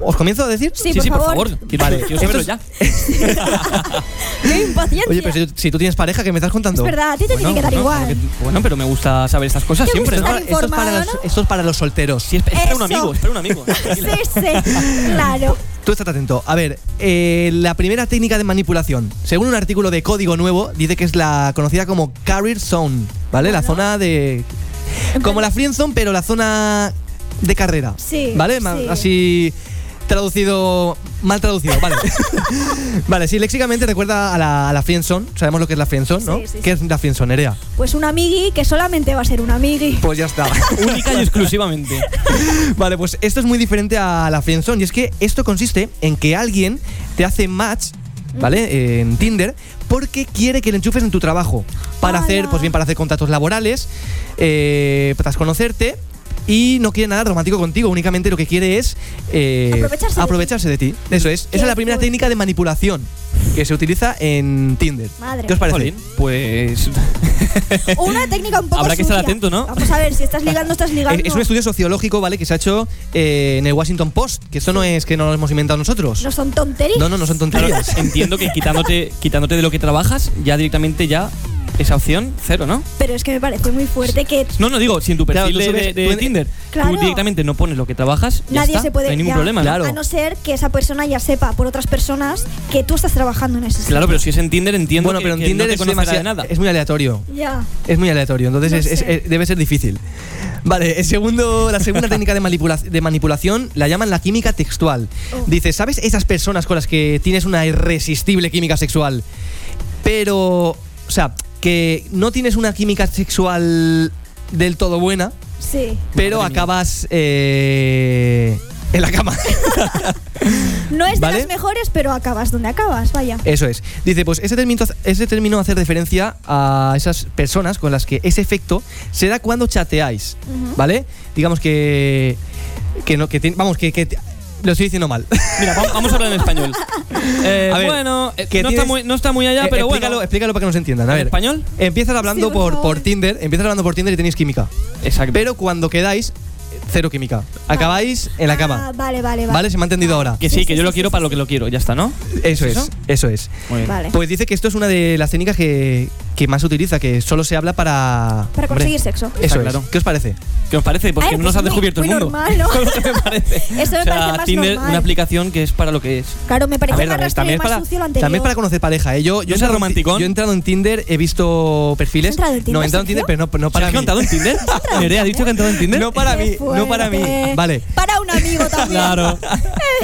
¿Os comienzo a decir? Sí, Sí, por sí, por favor. favor. Quiero, Vale, quiero saberlo ya. ¡Qué impaciencia! Oye, pero si, si tú tienes pareja, ¿qué me estás contando? Es verdad, a ti te tiene que dar bueno, igual. porque- bueno, pero me gusta saber estas cosas ¿Te siempre, gusta ¿no? estar Esto es, para los, esto es para los solteros. Sí, espera espera un amigo, espera un amigo. Sí, sí, claro. Tú estás atento. A ver, eh, la primera técnica de manipulación, según un artículo de Código Nuevo, dice que es la conocida como Career Zone, ¿vale? La zona de... Como la Friend Zone, pero la zona de carrera. Sí, ¿Vale? Sí. Así... Traducido. Mal traducido, vale. vale, sí, léxicamente recuerda a la, a la friendzone. Sabemos lo que es la friendzone, ¿no? Sí, sí, ¿Qué es la friendzone, Nerea? Pues un amigui que solamente va a ser un amigui. Pues ya está. Única y exclusivamente. Vale, pues esto es muy diferente a la friendzone y es que esto consiste en que alguien te hace match, ¿vale? En Tinder porque quiere que le enchufes en tu trabajo para hacer, pues bien, para hacer contratos laborales, eh, para conocerte y no quiere nada romántico contigo, únicamente lo que quiere es eh, Aprovecharse de aprovecharse de ti. Eso es. Esa es la primera técnica de manipulación que se utiliza en Tinder. Madre ¿Qué os parece? Jolín, pues. Una técnica un poco Habrá que estar sucia. atento, ¿no? Vamos a ver, si estás ligando, estás ligando. Es, es un estudio sociológico, ¿vale? Que se ha hecho eh, en el Washington Post, que esto no es que no lo hemos inventado nosotros. No son tonterías. No, no, no son tonterías. Entiendo que quitándote, quitándote de lo que trabajas, ya directamente ya esa opción, cero, ¿no? Pero es que me parece muy fuerte que No, no digo, si en tu Claro, perfil tú de, Tinder Claro. tú directamente no pones lo que trabajas, ya nadie está, se puede. no hay ningún ya, problema. Claro. A no ser que esa persona ya sepa por otras personas que tú estás trabajando en ese Claro, pero si es en Tinder entiendo Bueno, que, pero en que Tinder no te es, conocerá demasiado- de nada. es muy aleatorio. sitio. Ya. Es muy aleatorio, entonces No es- es- sé. es- debe ser difícil. Vale, el segundo, la segunda técnica de, manipula- de manipulación la llaman la química textual. Oh. Dice, ¿sabes esas personas con las que tienes una irresistible química sexual? Pero, o sea, que no tienes una química sexual del todo buena, Sí. pero Madre acabas eh, en la cama. No es de ¿Vale? las mejores, pero acabas donde acabas, vaya. Eso es. Dice, pues ese término, ese término hace referencia a esas personas con las que ese efecto se da cuando chateáis. ¿vale? Digamos que que no que vamos que, que lo estoy diciendo mal. Mira, va- vamos a hablar en español. Eh, A ver, bueno, eh, que no, está muy, no está muy allá, Eh, pero explícalo, bueno. explícalo para que nos entiendan. A ¿En ver, español? empiezas hablando Sí, por por, por. Tinder, empiezas hablando por Tinder y tenéis química. Exacto. Pero cuando quedáis cero química. Acabáis en la Ah, cama. vale, vale, vale. ¿Vale? Se me ha entendido ahora. que sí, sí, que sí, yo lo sí, quiero sí, para sí. lo que lo quiero, ya está, ¿no? Eso ¿Es es, eso? es. Muy bien. Vale. Pues dice que esto es una de las técnicas que, que más se utiliza, que solo se habla para. Para Hombre, conseguir sexo. Eso Está es. claro. ¿Qué os parece? ¿Qué os parece? Porque Ay, no pues nos ha muy- descubierto muy el mundo. normal, ¿no? me parece. Eso me o sea, parece más Tinder, normal. una aplicación que es para lo que es. Claro, me parece A ver, más rastrero y también más para, sucio lo anterior. también es para conocer pareja. ¿eh? Yo, ¿No yo, he es entrado en ti- romanticón? yo he entrado en Tinder, he visto perfiles. ¿Has entrado en Tinder, no, he entrado en Tinder, Sergio? pero no, no para ¿Has mí. en Tinder? Nerea, ¿ha dicho que ha entrado en Tinder? No para mí, No para mí. Vale, Para un amigo también. Claro.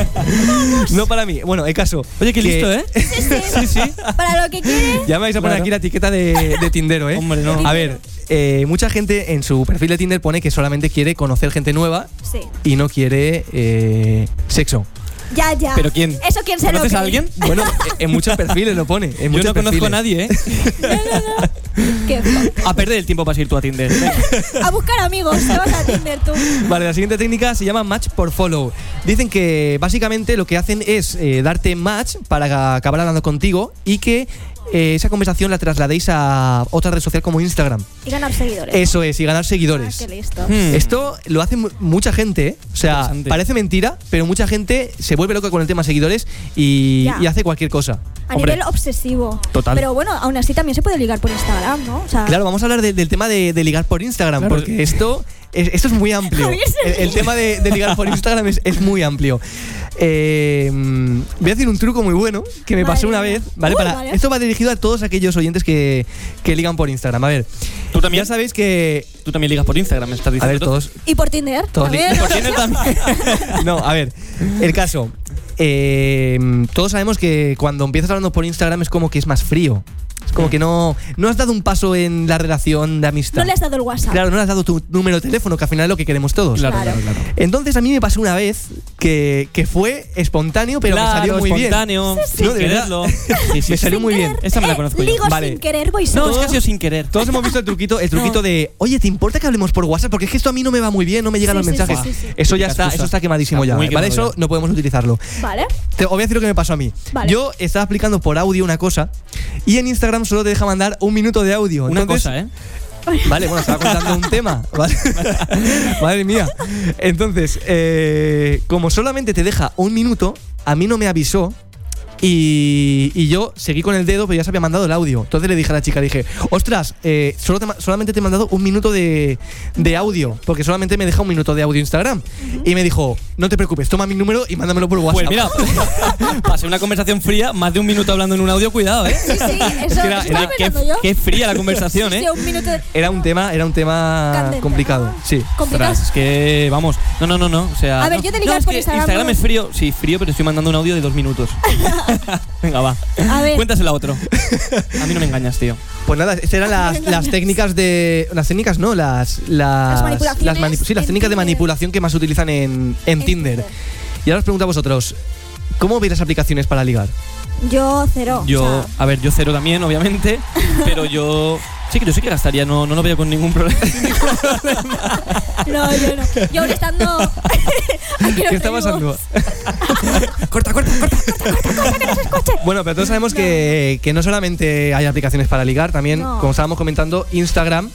no para mí. Bueno, el caso. Oye, qué que- listo, ¿eh? Sí, sí. Para lo que quieres. Ya me vais a poner Claro. aquí la etiqueta de, de Tindero, ¿eh? Hombre, no. A ver, eh, mucha gente en su perfil de Tinder pone que solamente quiere conocer gente nueva Sí. y no quiere eh, sexo. Ya, ya. ¿Pero quién? Eso quién se lo ¿Conoces a alguien? Bueno, eh, en muchos perfiles lo pone. En Yo no conozco a nadie, ¿eh? Qué fo- A perder el tiempo para ir tú a Tinder. A buscar amigos. Te vas a Tinder tú. Vale, la siguiente técnica se llama match por follow. Dicen que básicamente lo que hacen es eh, darte match para acabar hablando contigo y que eh, esa conversación la trasladéis a otra red social como Instagram. Y ganar seguidores. Eso es, y ganar Ah, seguidores. qué listo. Hmm. Esto lo hace mu- mucha gente, ¿eh? o sea, parece mentira, pero mucha gente se vuelve loca con el tema seguidores y, hace cualquier cosa. A Hombre, nivel obsesivo. Total. Pero bueno, aún así también se puede ligar por Instagram, ¿no? O sea, Claro, vamos a hablar de- del tema de, de ligar por Instagram, Claro. porque esto es, esto es muy amplio. El, tema de, de ligar por Instagram es, es muy amplio. Eh, voy a decir un truco muy bueno que me Madre pasó una vez. ¿vale? Uy, Para, vale. Esto va dirigido a todos aquellos oyentes que, que ligan por Instagram. A ver, ¿Tú también? ya sabéis que. Tú también ligas por Instagram, me estás A diciendo. ver, todos. Y por Tinder. Todos. Por Tinder también. No, a ver, el caso. Eh, todos sabemos que cuando empiezas hablando por Instagram es como que es más frío. Es como que no, no has dado un paso en la relación de amistad. No le has dado el WhatsApp. Claro, no le has dado tu número de teléfono, que al final es lo que queremos todos. Claro, Claro. claro. Entonces a mí me pasó una vez que, que fue espontáneo, pero Claro, me salió muy espontáneo, bien. sin No, de verdad. quererlo. Sí, sí, Me salió muy bien. Esta me la Eh, conozco yo. Ligo Vale. sin querer, voy No, es que ha sido sin querer. Todos hemos visto el truquito, el truquito de, oye, ¿te importa que hablemos por WhatsApp? Porque es que esto a mí no me va muy bien, no me llegan Sí, los mensajes. sí, sí, sí. Eso ya está, eso está quemadísimo Está ya. muy ¿Vale? quemado Eso ya. no podemos utilizarlo. Vale. Te voy a decir lo que me pasó a mí. Yo estaba aplicando por audio una cosa y en Instagram solo te deja mandar un minuto de audio. Una Entonces- cosa, ¿eh? Vale, bueno, estaba contando un tema. ¿vale? Madre mía. Entonces, eh, como solamente te deja un minuto, a mí no me avisó Y, y yo seguí con el dedo, pero ya se había mandado el audio. Entonces le dije a la chica, dije, ostras, eh, solo te solamente te he mandado un minuto de, de audio, porque solamente me deja un minuto de audio Instagram. Y me dijo, no te preocupes, toma mi número y mándamelo por WhatsApp. Pues mira, pasé una conversación fría, más de un minuto hablando en un audio, cuidado, ¿eh? Sí, sí, eso, Es que era- Qué, qué fría la conversación, Sí, ¿eh? sí, un minuto de- Era un tema, era un tema Candente, complicado. Sí. complicado. Ostras, es que, vamos, no, no, no, no, o sea... A ver, no, yo de no, es por Instagram es frío, sí, frío, pero estoy mandando un audio de dos minutos. Venga, va. A ver. Cuéntaselo a otro. A mí no me engañas, tío. Pues nada, estas eran las, las técnicas de. Las técnicas, no, las. Las, Las manipulaciones mani- sí, las técnicas de manipulación que más se utilizan en, en Tinder. Tinder. Y ahora os pregunto a vosotros: ¿cómo veis las aplicaciones para ligar? Yo cero. Yo, o sea, a ver, yo cero también, obviamente, pero yo sí que yo sí que gastaría, no, no lo veo con ningún problema. no, yo no. Yo aún estando. Aquí ¿Qué está pasando? corta, corta, corta. Bueno, pero todos sabemos que, que no solamente hay aplicaciones para ligar, también, No. como estábamos comentando, Instagram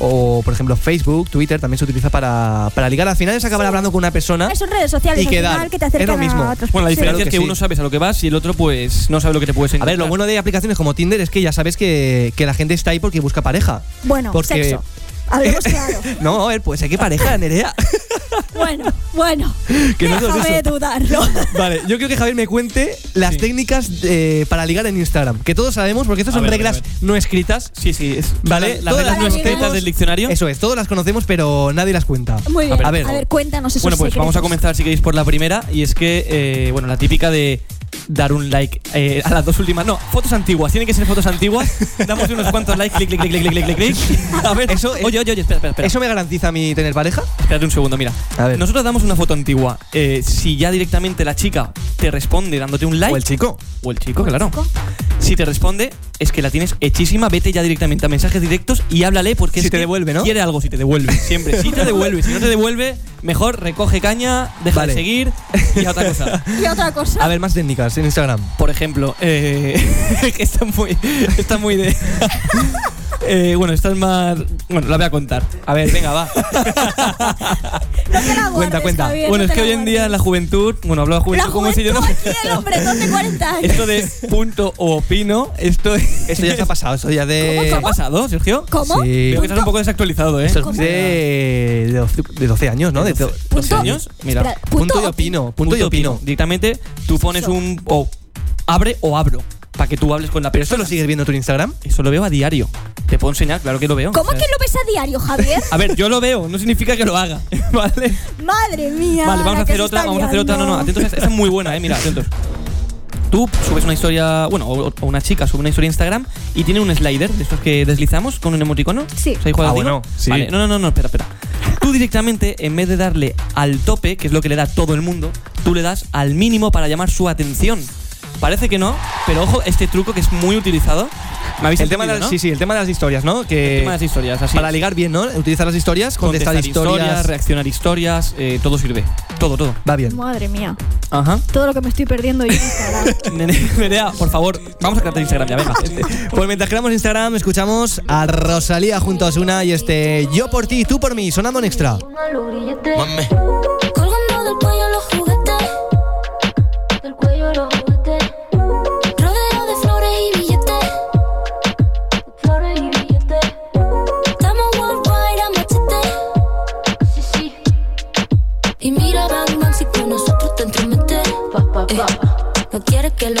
o, por ejemplo, Facebook, Twitter también se utiliza para, para ligar. Al final es acabar hablando con una persona. Es son redes sociales Y al quedar. final que te Es lo acercan mismo. a otros. Bueno, la diferencia Claro es que sí. uno sabes a lo que vas y el otro pues no sabe lo que te puedes A encontrar. ver, lo bueno de aplicaciones como Tinder es que ya sabes que, que la gente está ahí porque busca pareja. Bueno, Porque- sexo. Hablemos claro. No, a ver, pues hay que pareja, Nerea. Bueno, bueno. Que no Déjame eso. dudarlo. Vale, yo quiero que Javier me cuente las Sí. técnicas eh, para ligar en Instagram. Que todos sabemos, porque estas son ver, reglas no escritas. Sí, sí, es, Vale, las todas reglas las no escritas del diccionario. Eso es, todos las conocemos, pero nadie las cuenta. Muy bien. A ver, A ver, cuéntanos Bueno, pues vamos a comenzar si queréis por la primera y es que, eh, bueno, la típica de dar un like eh, a las dos últimas. No, fotos antiguas, tienen que ser fotos antiguas. Damos unos cuantos likes, clic, clic, clic, clic, clic, clic, clic. A ver, Eso- oye, oye, oye, espera, espera, espera. ¿eso me garantiza a mí tener pareja? Espérate un segundo, mira. A ver. Nosotros damos una foto antigua. Eh, si ya directamente la chica te responde dándote un like. ¿O el chico? O el chico, claro. chico. Si te responde, es que la tienes hechísima, vete ya directamente a mensajes directos y háblale porque Si es te que devuelve, ¿no? Quiere algo si te devuelve, siempre. Si te devuelve, si no te devuelve, mejor recoge caña, deja Vale. de seguir y a otra cosa. Y otra cosa. A ver, más técnicas en Instagram. Por ejemplo, eh, que está muy, está muy de. Eh, bueno, esta es más. Bueno, la voy a contar. A ver, venga, va. No te la guardes, Cuenta, cuenta. Javier, bueno, no es te que la hoy en día en la juventud. Bueno, hablo de La juventud como si yo no. juventud aquí, el hombretón de 40 años. Esto de punto o opino, esto. Eso ya se ha pasado, eso ya de. ¿Qué ha pasado, Sergio? ¿Cómo? Sí. Creo que estás un poco desactualizado, ¿eh? Esto es de, de, doce- de 12 años, ¿no? De, to- Punto. años? Mira. Espera, punto y opino. Punto y opino. Directamente tú pones un. O abre o abro. Para que tú hables con la ¿Pero esto lo sigues viendo tú en Instagram? Eso lo veo a diario. Te puedo enseñar, claro que lo veo. ¿Cómo O sea, que lo ves a diario, Javier? A ver, yo lo veo, no significa que lo haga. ¿Vale? Madre mía. Vale, vamos a hacer se otra, vamos a hacer otra. No, no, atentos, esta esta es muy buena, eh. Mira, atentos. Tú subes una historia, bueno, o, o una chica sube una historia a Instagram y tiene un slider de estos que deslizamos con un emoticono. Sí. ¿Sabéis cuál Ah, bueno, sí. Vale, no, no, no, no, espera, espera. Tú directamente, en vez de darle al tope, que es lo que le da todo el mundo, tú le das al mínimo para llamar su atención. Parece que no, pero ojo, este truco que es muy utilizado. ¿Me habéis El tema de las, no? Sí, sí, el tema de las historias, ¿no? Que El tema de las historias, así. para ligar bien, ¿no? Utilizar las historias, contestar, historias. reaccionar historias, eh, todo sirve. Todo, todo. Va bien. Madre mía. Ajá. Todo lo que me estoy perdiendo yo en Instagram. Nene- Nerea, por favor, vamos a crear Instagram ya, venga. Pues mientras creamos Instagram, escuchamos a Rosalía junto a Osuna y este Yo por ti, tú por mí, sonando en extra. Mami. Colgando del cuello los no quieres que lo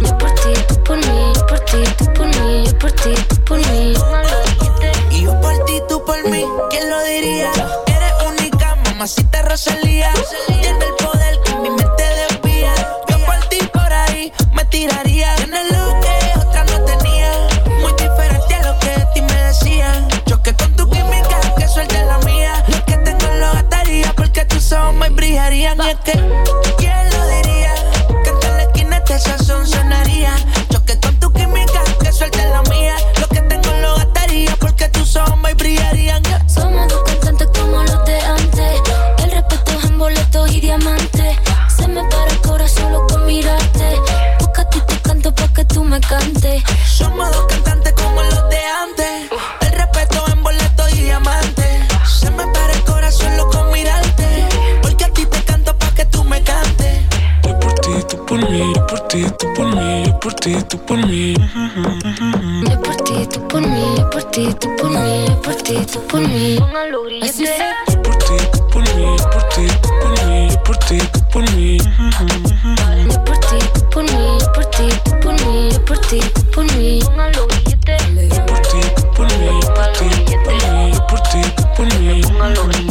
por ti, por mí. Y yo por ti, tú por mí. ¿Quién lo diría? Eres única, mamacita Rosalía. Tiene el poder ti, tú por mí, por ti, tú por mí. Así fue. Yo por ti, tú por mí, por ti, tú por mí, yo por ti, tú por mí. Yo por ti, tú por mí, yo por ti, tú por mí, yo por ti, tú por mí. Yo por ti, tú por mí, yo por ti, tú por mí, yo por ti, tú por mí.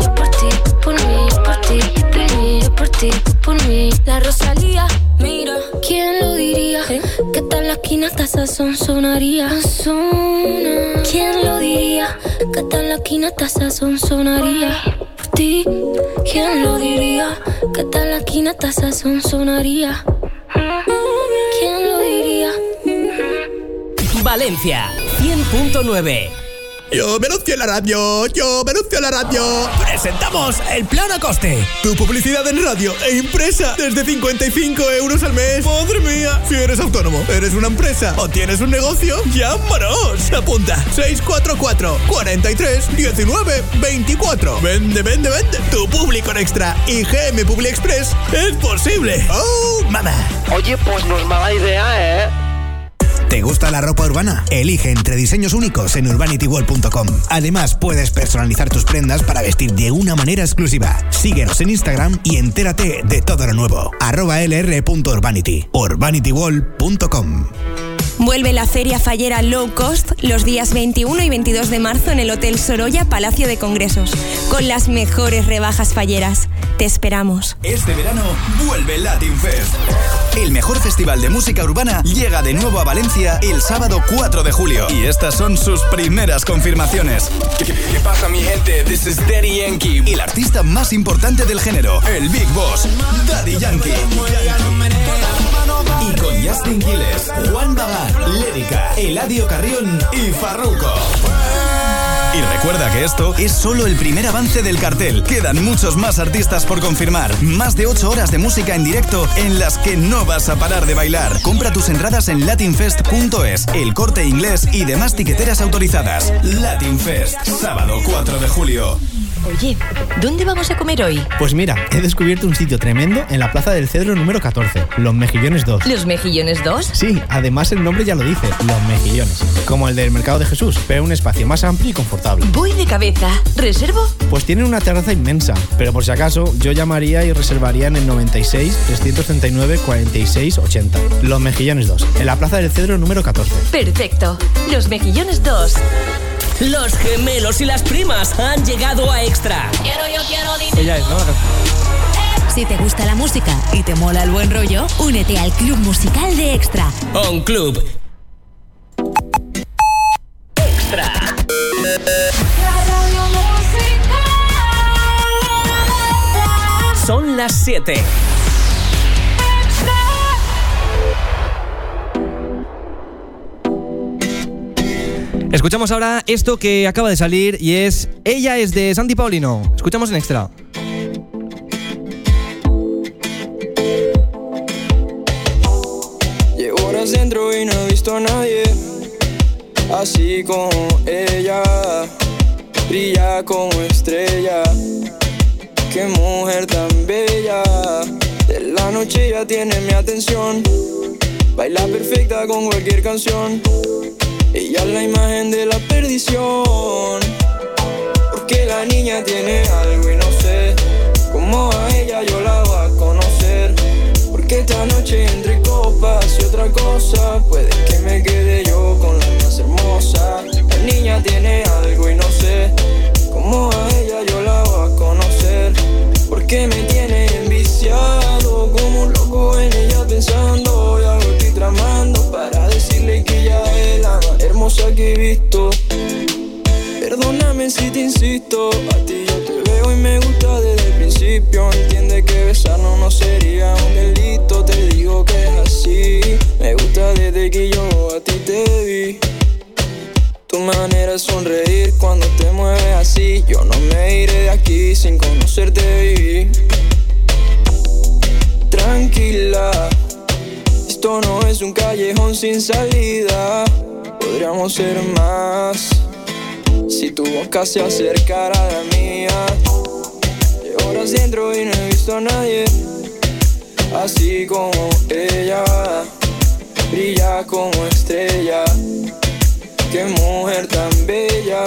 Yo por ti, tú por mí, yo por ti, tú por mí, yo por ti, tú por mí. La Rosalía, mira, ¿quién lo diría? Que tal la esquina hasta sazón sonaría. Hasta sazón sonaría. Por ti, ¿quién lo diría? Que tal la hasta sazón sonaría. ¿Quién lo diría? Valencia 100.9. Yo me anuncio en la radio, yo me anuncio en la radio. Presentamos el plan a coste. Tu publicidad en radio e impresa desde 55 euros al mes. Madre mía. Si eres autónomo, eres una empresa o tienes un negocio, llámanos. Apunta 644 43 19 24. Vende, vende, vende. Tu público en extra y GM Publi Express es posible. Oh, mamá. Oye, pues no es mala idea, ¿eh? ¿Te gusta la ropa urbana? Elige entre diseños únicos en urbanityworld.com. Además, puedes personalizar tus prendas para vestir de una manera exclusiva. Síguenos en Instagram y entérate de todo lo nuevo. Arroba lr.urbanity. urbanityworld.com. Vuelve la Feria Fallera Low Cost los días 21 y 22 de marzo en el Hotel Sorolla Palacio de Congresos, con las mejores rebajas falleras. Te esperamos. Este verano vuelve Latin Fest. El mejor festival de música urbana llega de nuevo a Valencia el sábado 4 de julio. Y estas son sus primeras confirmaciones. ¿Qué, qué pasa, mi gente? This is Daddy Yankee. El artista más importante del género, el Big Boss, Daddy Yankee. Y con Justin Quiles, Juan Bagán, Lérica, Eladio Carrión y Farruko. Y recuerda que esto es solo el primer avance del cartel. Quedan muchos más artistas por confirmar. Más de 8 horas de música en directo en las que no vas a parar de bailar. Compra tus entradas en latinfest.es, el corte inglés y demás tiqueteras autorizadas. Latin Fest, sábado 4 de julio. Oye, ¿dónde vamos a comer hoy? Pues mira, he descubierto un sitio tremendo en la Plaza del Cedro número 14, Los Mejillones 2. ¿Los Mejillones 2? Sí, además el nombre ya lo dice, Los Mejillones. Como el del Mercado de Jesús, pero un espacio más amplio y confortable. Voy de cabeza. ¿Reservo? Pues tienen una terraza inmensa, pero por si acaso yo llamaría y reservaría en el 96 339 46 80. Los Mejillones 2, en la Plaza del Cedro número 14. Perfecto. Los Mejillones 2. Los gemelos y las primas han llegado a Extra. Quiero, yo quiero dinero. Ella es, ¿no? Si te gusta la música y te mola el buen rollo, únete al Club Musical de Extra. On Club. Extra. Son las 7. Escuchamos ahora esto que acaba de salir y es Ella es de Santi Paulino. Escuchamos en extra. Llevo horas dentro y no he visto a nadie así como ella. Brilla como estrella. Qué mujer tan bella. De la noche ya tiene mi atención. Baila perfecta con cualquier canción. Ella es la imagen de la perdición. Porque la niña tiene algo y no sé cómo a ella yo la voy a conocer. Porque esta noche entre copas y otra cosa, puede que me quede yo con la más hermosa. La niña tiene algo y no sé cómo a ella yo la voy a conocer. Porque me hermosa que he visto. Perdóname si te insisto, a ti yo te veo y me gusta desde el principio. Entiende que besarnos no sería un delito, te digo que es así. Me gusta desde que yo a ti te vi. Tu manera de sonreír cuando te mueves así. Yo no me iré de aquí sin conocerte vivir. Tranquila, esto no es un callejón sin salida. Podríamos ser más si tu boca se acercara a la mía. Llevo horas dentro y no he visto a nadie así como ella. Brilla como estrella. Qué mujer tan bella.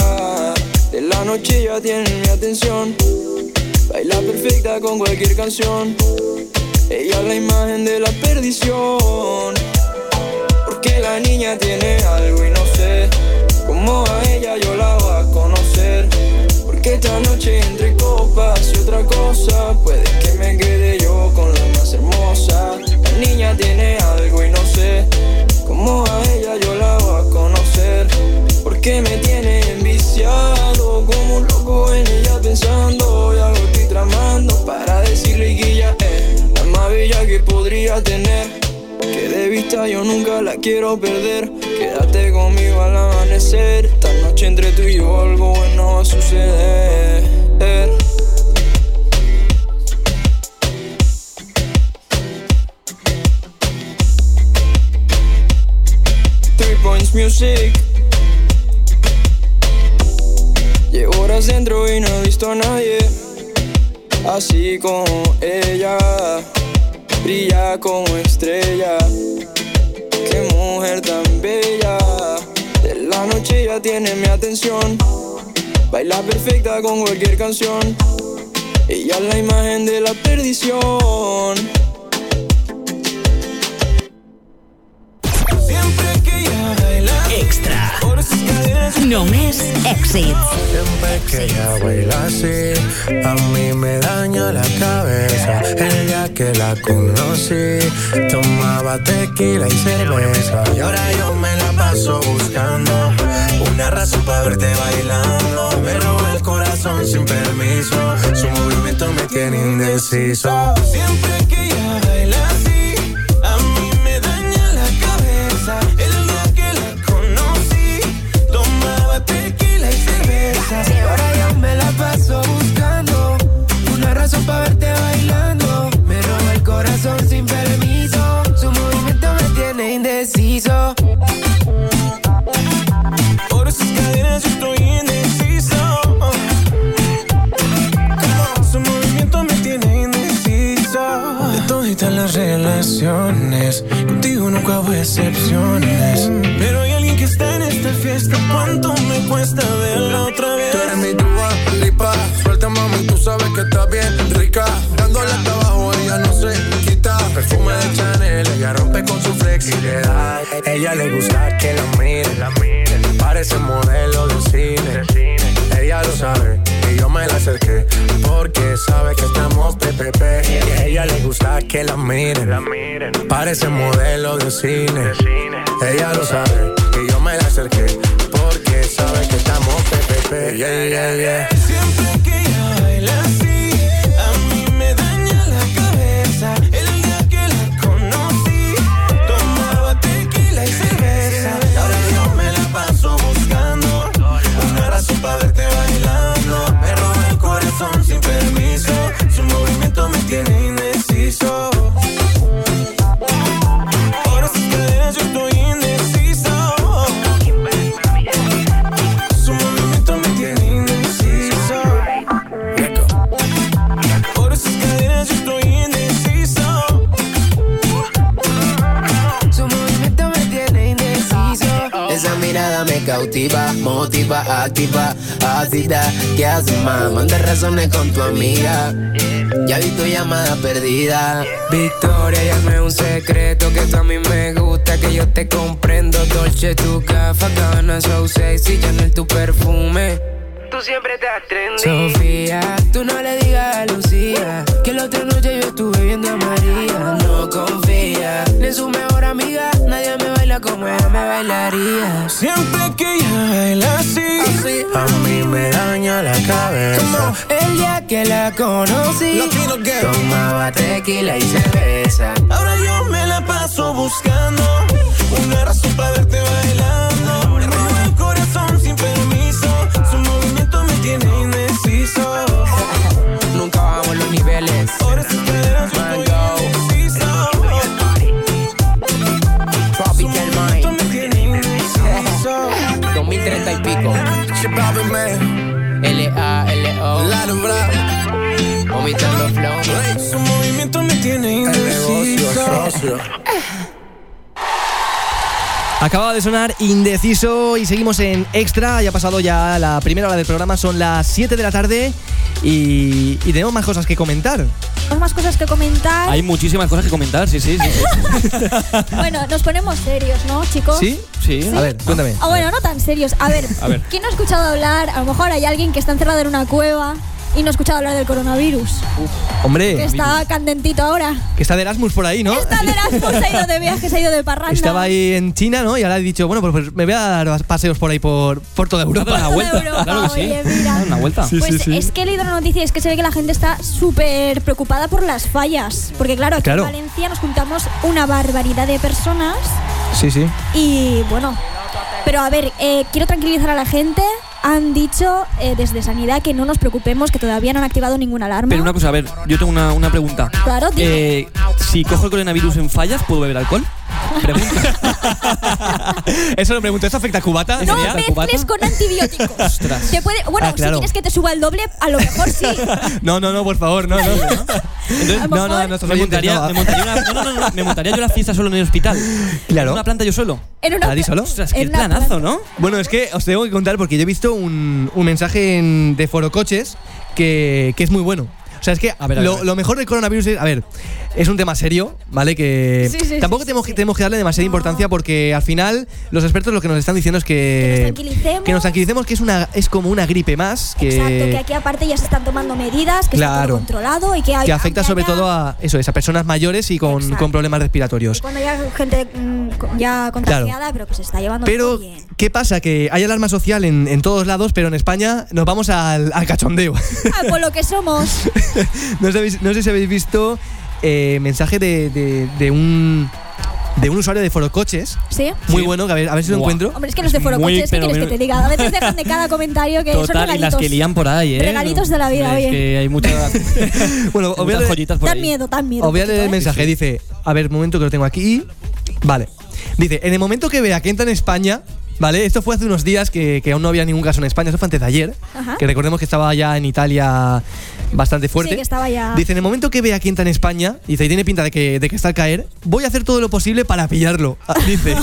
De la noche ya tiene mi atención. Baila perfecta con cualquier canción. Ella es la imagen de la perdición. Porque la niña tiene algo y no sé cómo a ella yo la voy a conocer. Porque esta noche entre copas y otra cosa, puede que me quede yo con la más hermosa. La niña tiene algo y no sé cómo a ella yo la voy a conocer. Porque me tiene enviciado como un loco en ella pensando. Y algo estoy tramando para decirle que ella es la más bella que podría tener. Que de vista yo nunca la quiero perder. Quédate conmigo al amanecer. Esta noche entre tú y yo algo bueno va a suceder. Three Points Music. Llevo horas dentro y no he visto a nadie así como ella. Brilla como estrella. Qué mujer tan bella. De la noche ya tiene mi atención. Baila perfecta con cualquier canción. Ella es la imagen de la perdición. Només èxits. Siempre que ella baila así, a mí me daña la cabeza. El día que la conocí, tomaba tequila y cerveza. Y ahora yo me la paso buscando una razón para verte bailando. Me roba el corazón sin permiso, su movimiento me tiene indeciso. Siempre que ella baila así, relaciones, contigo nunca hubo excepciones. Pero hay alguien que está en esta fiesta. ¿Cuánto me cuesta verla otra vez? Tú eres mi Dua Lipa, suelta mami, tú sabes que estás bien rica. Dándole hasta abajo, ella no se quita. Perfume de Chanel, ella rompe con su flexibilidad. Ella le gusta que la miren, la miren. Parece modelo de cine. Ella lo sabe y yo me la acerqué porque sabe que estamos PPP. Y a ella le gusta que la miren, la miren. Parece modelo de cine. Ella lo sabe y yo me la acerqué porque sabe que estamos PPP. Yeah, yeah, yeah. Siempre que ella baila motiva, activa, ácida. ¿Qué haces, más? Manda razones con tu amiga. Ya vi tu llamada perdida. Victoria, llame un secreto que tú a mí me gusta, que yo te comprendo. Dolce, tu café, Gabbana, so sexy, Chanel, tu perfume. Tú siempre estás trendy. Sofía, tú no le digas a Lucía que la otra noche yo estuve viendo a María. No confía ni en su mejor como ella me bailaría. Siempre que ella baila así, A mí me daña la cabeza. El día que la conocí, Tomaba tequila y cerveza. ahora yo me la paso buscando una razón para verte bailando. Tiene indeciso. Acaba de sonar indeciso y seguimos en extra. Ya ha pasado ya la primera hora del programa, son las 7 de la tarde y, y tenemos más cosas que comentar. Tenemos más cosas que comentar. Hay muchísimas cosas que comentar, sí, sí, sí. sí. Bueno, nos ponemos serios, ¿no, chicos? ¿Sí? Sí. A ver, cuéntame. Ah, bueno, no tan serios. A ver, A ver. ¿quién no ha escuchado hablar? A lo mejor hay alguien que está encerrado en una cueva y no ha escuchado hablar del coronavirus. Hombre, Que está candentito ahora. que está de Erasmus por ahí, ¿no? Está de Erasmus, se ha ido de viaje, se ha ido de parranda. Estaba ahí en China, ¿no? Y ahora he dicho, bueno, pues, pues me voy a dar paseos por ahí por, por toda Europa. Una vuelta, Europa, claro que sí. oye, mira. Dar Una vuelta. pues es que he leído una noticia y es que se ve que la gente está súper preocupada por las fallas. Porque claro, aquí Claro. en Valencia nos juntamos una barbaridad de personas Sí, sí. y bueno. Pero a ver, eh, quiero tranquilizar a la gente. Han dicho eh, desde Sanidad que no nos preocupemos, que todavía no han activado ninguna alarma. Pero una cosa, a ver, yo tengo una, una pregunta. Claro, dime. Eh, si cojo el coronavirus en fallas, ¿puedo beber alcohol? Eso lo pregunto, ¿esto afecta a cubata? no ¿Sería? mezcles con antibióticos. Ostras. Te puede- bueno, Ah, claro. si quieres que te suba el doble, a lo mejor sí. No, no, no, por favor, no, no. Entonces, no, no, nuestros me montaría, no. me montaría una, no, no, no, no, me montaría yo la fiesta solo en el hospital. Claro. En una planta yo solo. En una ¿A solo? Ostras, qué planazo, ¿no? Bueno, es que os tengo que contar porque yo he visto un, un mensaje en- de Foro Coches que, que es muy bueno. O sea, es que A ver, a ver, lo, a ver. lo mejor del coronavirus es, a ver, es un tema serio, ¿vale? Que Sí, sí, tampoco sí, tenemos, que, tenemos que darle demasiada importancia porque al final los expertos lo que nos están diciendo es que... Que nos tranquilicemos. que nos tranquilicemos que es, una, es como una gripe más que... Exacto, que aquí aparte ya se están tomando medidas, que está Claro. todo controlado y que hay que afecta sobre haya- todo a eso es, a personas mayores y con, con problemas respiratorios. Cuando haya gente mm, co- ya contagiada, pero que se está llevando Pero, bien. ¿qué pasa? Que hay alarma social en, en todos lados, pero en España nos vamos al, al cachondeo. Ah, por lo que somos. no, no sé si habéis visto eh, mensaje de, de- de un de un usuario de Forocoches. ¿Sí? Muy bueno, que a ver, a ver si lo encuentro. Hombre, es que los de Foro Muy, Coches, ¿qué quieres que te diga? A veces dejan de cada comentario que son Total, y regalitos. las que lían por ahí, ¿eh? Regalitos de la vida, es oye. que hay muchas, Bueno, muchas leer- joyitas por Dan ahí. miedo, dan miedo. leer el ¿eh? mensaje. Dice, a ver, un momento que lo tengo aquí. Vale. Dice, en el momento que vea que entra en España, ¿vale? Esto fue hace unos días que, que aún no había ningún caso en España, eso fue antes de ayer. Ajá. Que recordemos que estaba ya en Italia bastante fuerte. Sí, que estaba ya. Dice, en el momento que vea que entra en España, dice, y tiene pinta de que, de que está al caer, voy a hacer todo lo posible para pillarlo. Dice,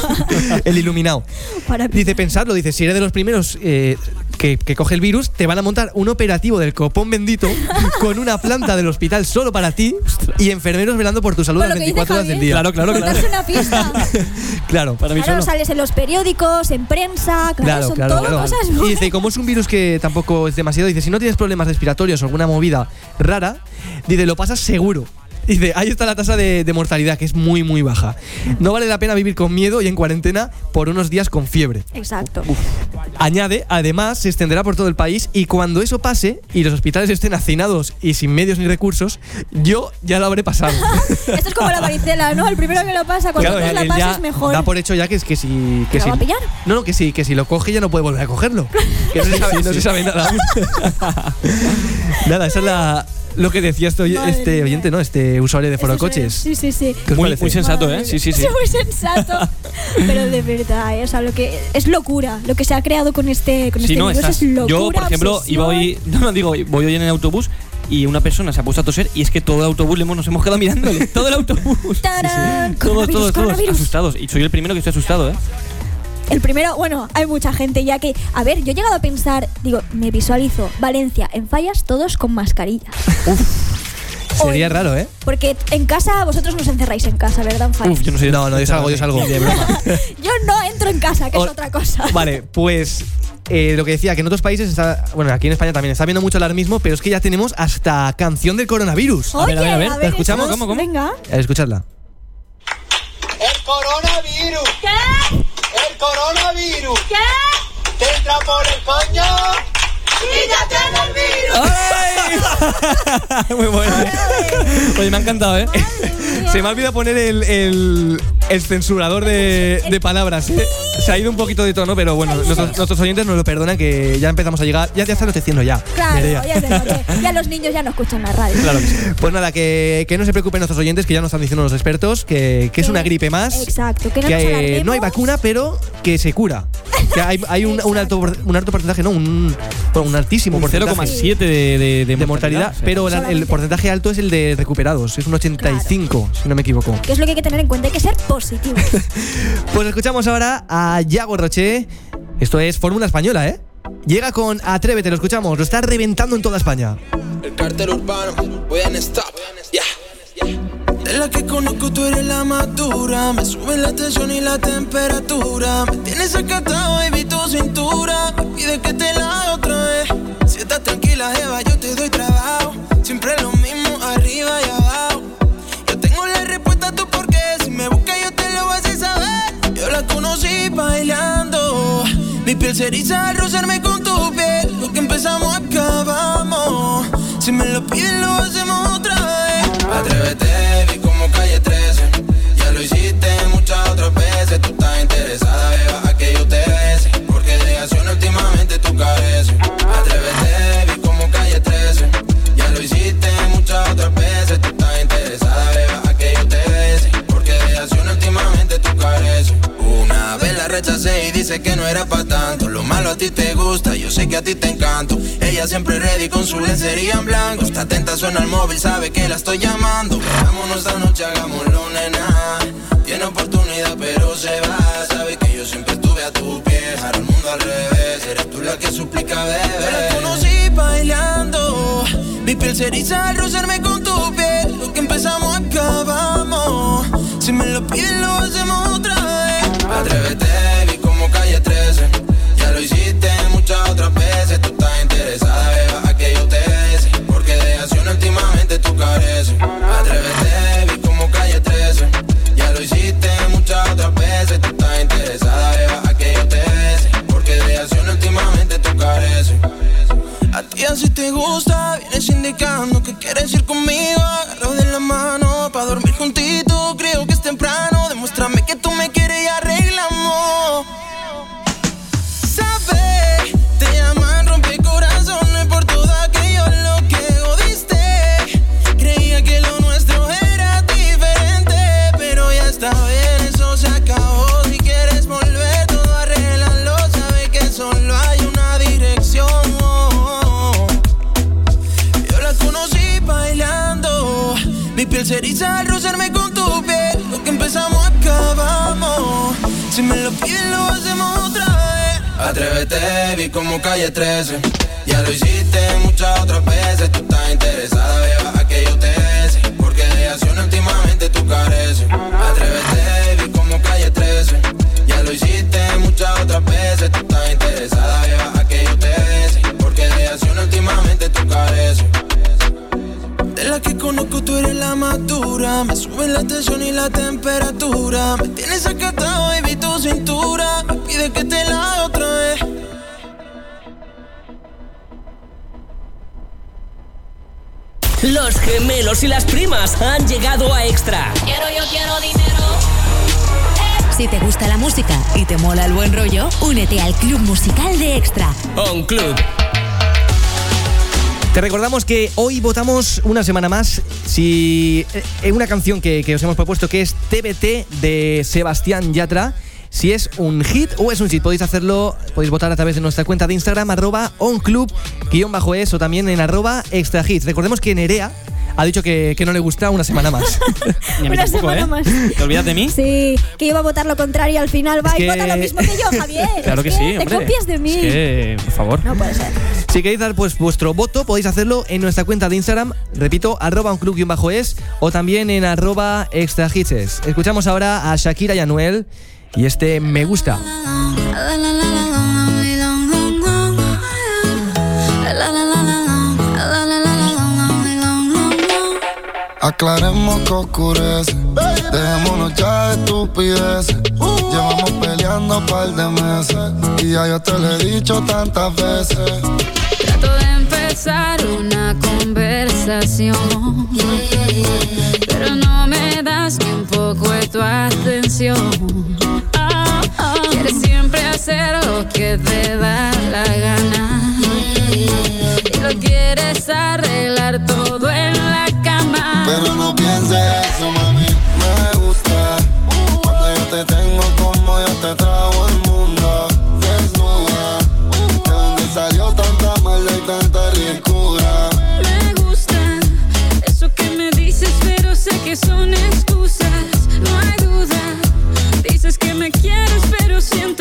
el iluminado. Para Dice, pensarlo, dice, si eres de los primeros eh, que, que coge el virus, te van a montar un operativo del copón bendito con una planta del hospital solo para ti y enfermeros velando por tu salud las lo que dice 24 horas del día. Claro, claro, claro. una fiesta. Claro, para Claro, sales en los periódicos, en prensa, claro, Claro, son claro, todo claro. cosas Y buenas. dice, y como es un virus que tampoco es demasiado, dice, si no tienes problemas respiratorios o alguna movida rara, dice, lo pasas seguro. Dice, ahí está la tasa de, de mortalidad, que es muy, muy baja. No vale la pena vivir con miedo y en cuarentena por unos días con fiebre. Exacto. Añade, además, se extenderá por todo el país y cuando eso pase y los hospitales estén hacinados y sin medios ni recursos, yo ya lo habré pasado. Esto es como la varicela, ¿no? El primero que lo pasa, cuando Claro, la pasas ya mejor. Da por hecho ya que es que si. Que ¿Lo si va a pillar? No, no, que sí, que si lo coge ya no puede volver a cogerlo. Que no se sabe, no se sabe nada. nada, eso es la, lo que decía este, Madre este oyente, ¿no? Este usuario de Foro Esto es- Coches. Sí, sí, sí. ¿Qué os Muy, muy sensato, Madre ¿eh? Sí, sí, sí. Es muy sensato. Pero de verdad, ¿eh? o sea, lo que es locura. Lo que se ha creado con este, con Sí, este no, virus estás- es locura. Yo, por ejemplo, obsesión. iba hoy, no, no, digo, voy hoy en el autobús y una persona se ha puesto a toser y es que todo el autobús nos hemos quedado mirándole. todo el autobús. ¡Tarán! Todos, todos, todos asustados. Y soy el primero que estoy asustado, ¿eh? El primero, bueno, hay mucha gente ya que. A ver, yo he llegado a pensar, digo, me visualizo Valencia en fallas todos con mascarilla. Sería raro, ¿eh? Porque en casa, vosotros nos encerráis en casa, ¿verdad? En fallas. Uf, yo no sé. No, no, yo salgo, yo salgo. De broma. Yo no entro en casa, que es otra cosa. Vale, pues eh, lo que decía, que en otros países está. Bueno, aquí en España también está viendo mucho alarmismo, pero es que ya tenemos hasta canción del coronavirus. Oye, ¿La escuchamos? eso, Venga. A ver, escuchadla. El coronavirus. ¿Qué? El coronavirus. ¿Qué? Te entra por el coño y ya tiene el virus. Muy bueno. Oye, me ha encantado, ¿eh? Se me ha olvidado poner el, el, el censurador de, de palabras. ¿eh? Se ha ido un poquito de tono, pero bueno, nuestros, nuestros oyentes nos lo perdonan que ya empezamos a llegar. Ya, ya está anocheciendo ya. Claro, Nerea. ya es de noche. Ya los niños ya no escuchan la radio. Claro que sí. Pues nada, que, que no se preocupen nuestros oyentes, que ya nos están diciendo los expertos, que, que es una gripe más. Exacto, que no que nos eh, alarmemos. no hay vacuna, pero que se cura. Que hay, hay un, un alto, un alto porcentaje, no, un, bueno, un altísimo Un porcentaje 0,7 de, de, de de mortalidad, sí. pero el, el porcentaje alto es el de recuperados, es un 85, si no me equivoco. Que es lo que hay que tener en cuenta, hay que ser positivo. Pues escuchamos ahora a Yago Roche. Esto es Fórmula Española, ¿eh? Llega con Atrévete, lo escuchamos, lo está reventando en toda España. El cartel urbano, voy en stop. Yeah. De la que conozco tú eres la madura Me sube la tensión y la temperatura. Me tienes acatado, baby, tu cintura. Me pide que te la otra vez. Si estás tranquila, Eva, yo te doy trabajo. Siempre lo mismo, arriba y abajo. Yo tengo la respuesta a tu por qué Si me buscas yo te lo voy a hacer saber. Yo la conocí bailando. Mi piel se eriza al rozarme con tu piel. Lo que empezamos acabamos. Si me lo piden lo hacemos otra vez Atrévete, vi rechacé y dice que no era pa' tanto. Lo malo a ti te gusta, yo sé que a ti te encanto. Ella siempre ready con su lencería en blanco. Está atenta, suena el móvil, sabe que la estoy llamando. Vámonos esta noche, hagámoslo, nena. Tiene oportunidad, pero se va. Sabe que yo siempre estuve a tu pie. Ahora el mundo al revés, eres tú la que suplica, bebé. Yo la conocí bailando. Mi piel se eriza al rozarme con tu piel. Lo que empezamos acabamos. Si me lo piden, lo hacemos otra vez. Atrévete, Así te gusta, vienes indicando que quieres ir conmigo. Agarrado de la mano, pa' dormir juntito. Eriza al rozarme con tu piel. Lo que empezamos acabamos. Si me lo piden, lo hacemos otra vez. Atrévete, vi como calle 13. Ya lo hiciste muchas otras veces. Tú estás interesada, beba, a que yo te bese. Porque de acción últimamente tú careces. Atrévete, vi como calle 13. Ya lo hiciste muchas otras veces. Tú estás interesada, beba, la que conozco tú eres la madura Me sube la tensión y la temperatura Me tienes acatado, baby, tu cintura Me pide que te la haga otra vez Los gemelos y las primas han llegado a Extra. Quiero, yo quiero dinero. Si te gusta la música y te mola el buen rollo, únete al club musical de Extra. On Club. Te recordamos que hoy votamos una semana más si en una canción que, que os hemos propuesto que es TBT de Sebastián Yatra. Si es un hit o es un hit, podéis hacerlo, podéis votar a través de nuestra cuenta de Instagram, arroba onclub-es o también en arroba extra hits. Recordemos que Nerea ha dicho que, que no le gusta una semana más. Ni a mí Una tampoco, semana ¿eh? más. ¿Te olvidas de mí? Sí, que iba a votar lo contrario y al final va Es y que- vota lo mismo que yo, Javier. Claro que Es sí, Te hombre. copias de mí. Es que, por favor. No puede ser. Si queréis dar pues vuestro voto, podéis hacerlo en nuestra cuenta de Instagram, repito, arroba onclub-es o también en arroba extra hits. Escuchamos ahora a Shakira y Anuel y este Me Gusta. Aclaremos que oscurece. Dejémonos ya de estupideces. Llevamos peleando un par de meses. Y ya yo te lo he dicho tantas veces. Empezar una conversación, pero no me das ni un poco de tu atención. Quieres siempre hacer lo que te da la gana y lo quieres arreglar todo en la cama. Pero no pienses eso, mami. Me gusta. Cuando yo te tengo como yo te trago el que son excusas, no hay duda. Dices que me quieres, pero siento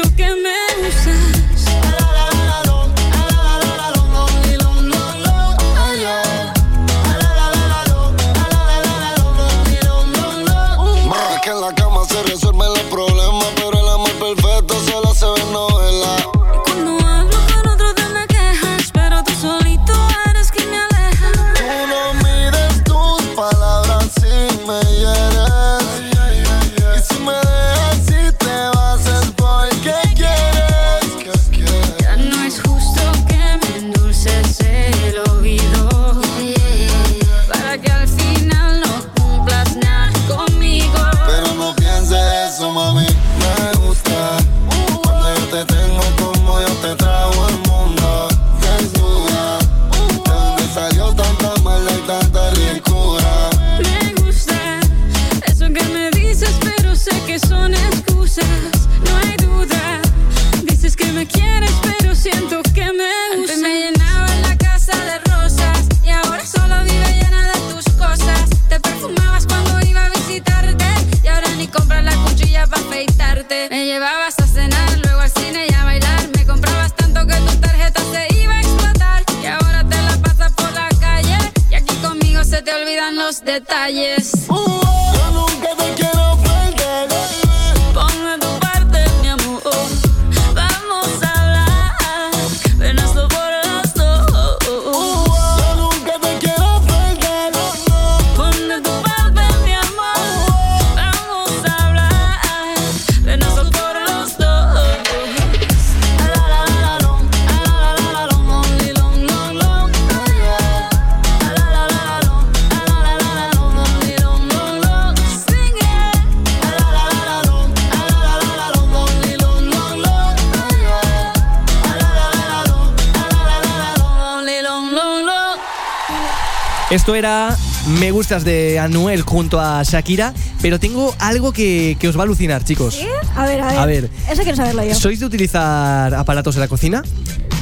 Esto era Me Gustas de Anuel junto a Shakira, pero tengo algo que, que os va a alucinar, chicos. ¿Sí? A ver, a ver. A ver. Eso quiero saberlo yo. ¿Sois de utilizar aparatos en la cocina?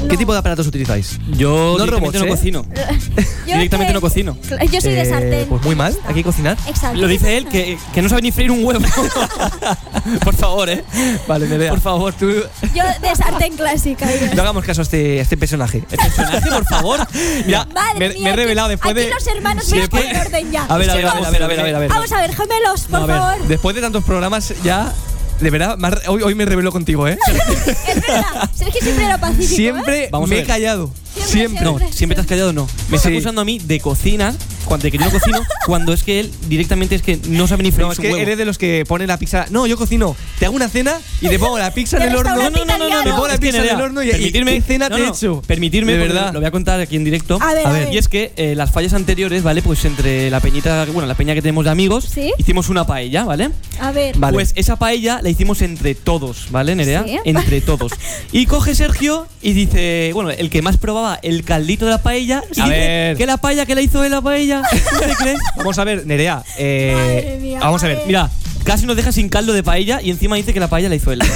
¿Qué tipo de aparatos utilizáis? Yo no directamente robots, no ¿eh? cocino. Yo directamente que- no cocino. Yo soy de Eh, sartén. Pues muy mal, hay que cocinar. Exacto. Lo dice él, que, que no sabe ni freír un huevo. Por favor, ¿eh? Vale, Nerea. Por favor, tú. Yo de sartén clásica. No hagamos caso a este, a este personaje. personaje, por favor. Ya, Madre me, mía, me he aquí- revelado después aquí de. los hermanos Sí, me es que- ponen orden ya. A ver, a ver, a ver, a ver, a ver, a ver. Vamos a ver, gemelos, por No, a ver, favor. después de tantos programas ya. De verdad, hoy, hoy me revelo contigo, ¿eh? Es verdad. Sergio siempre era pacífico. ¿eh? Siempre Vamos a me he callado. Siempre, No, siempre te has callado, no. Me está acusando a mí de cocina, cuando, de que yo no cocino, cuando es que él directamente es que no sabe ni freír No, es que huevo. eres de los que pone la pizza. No, yo cocino. Te hago una cena y te pongo la pizza en el horno. No, no, no, no, no. Te pongo la pizza en el horno y, permitirme, y ¿qué cena no, te he no, hecho. Permitirme, de verdad. Lo voy a contar aquí en directo. A ver, a ver. ver. Y es que eh, las fallas anteriores, ¿vale? Pues entre la peñita, bueno, la peña que tenemos de amigos, ¿Sí? hicimos una paella, ¿vale? A ver. Vale. Pues esa paella la hicimos entre todos, ¿vale, Nerea? Sí. Entre todos. Y coge Sergio y dice, bueno, el que más probaba el caldito de la paella, y A dice ver. que la paella que la hizo de la paella, ¿tú te crees? Vamos a ver, Nerea. eh, Madre mía, vamos a ver. madre. Mira, casi nos deja sin caldo de paella y encima dice que la paella la hizo él.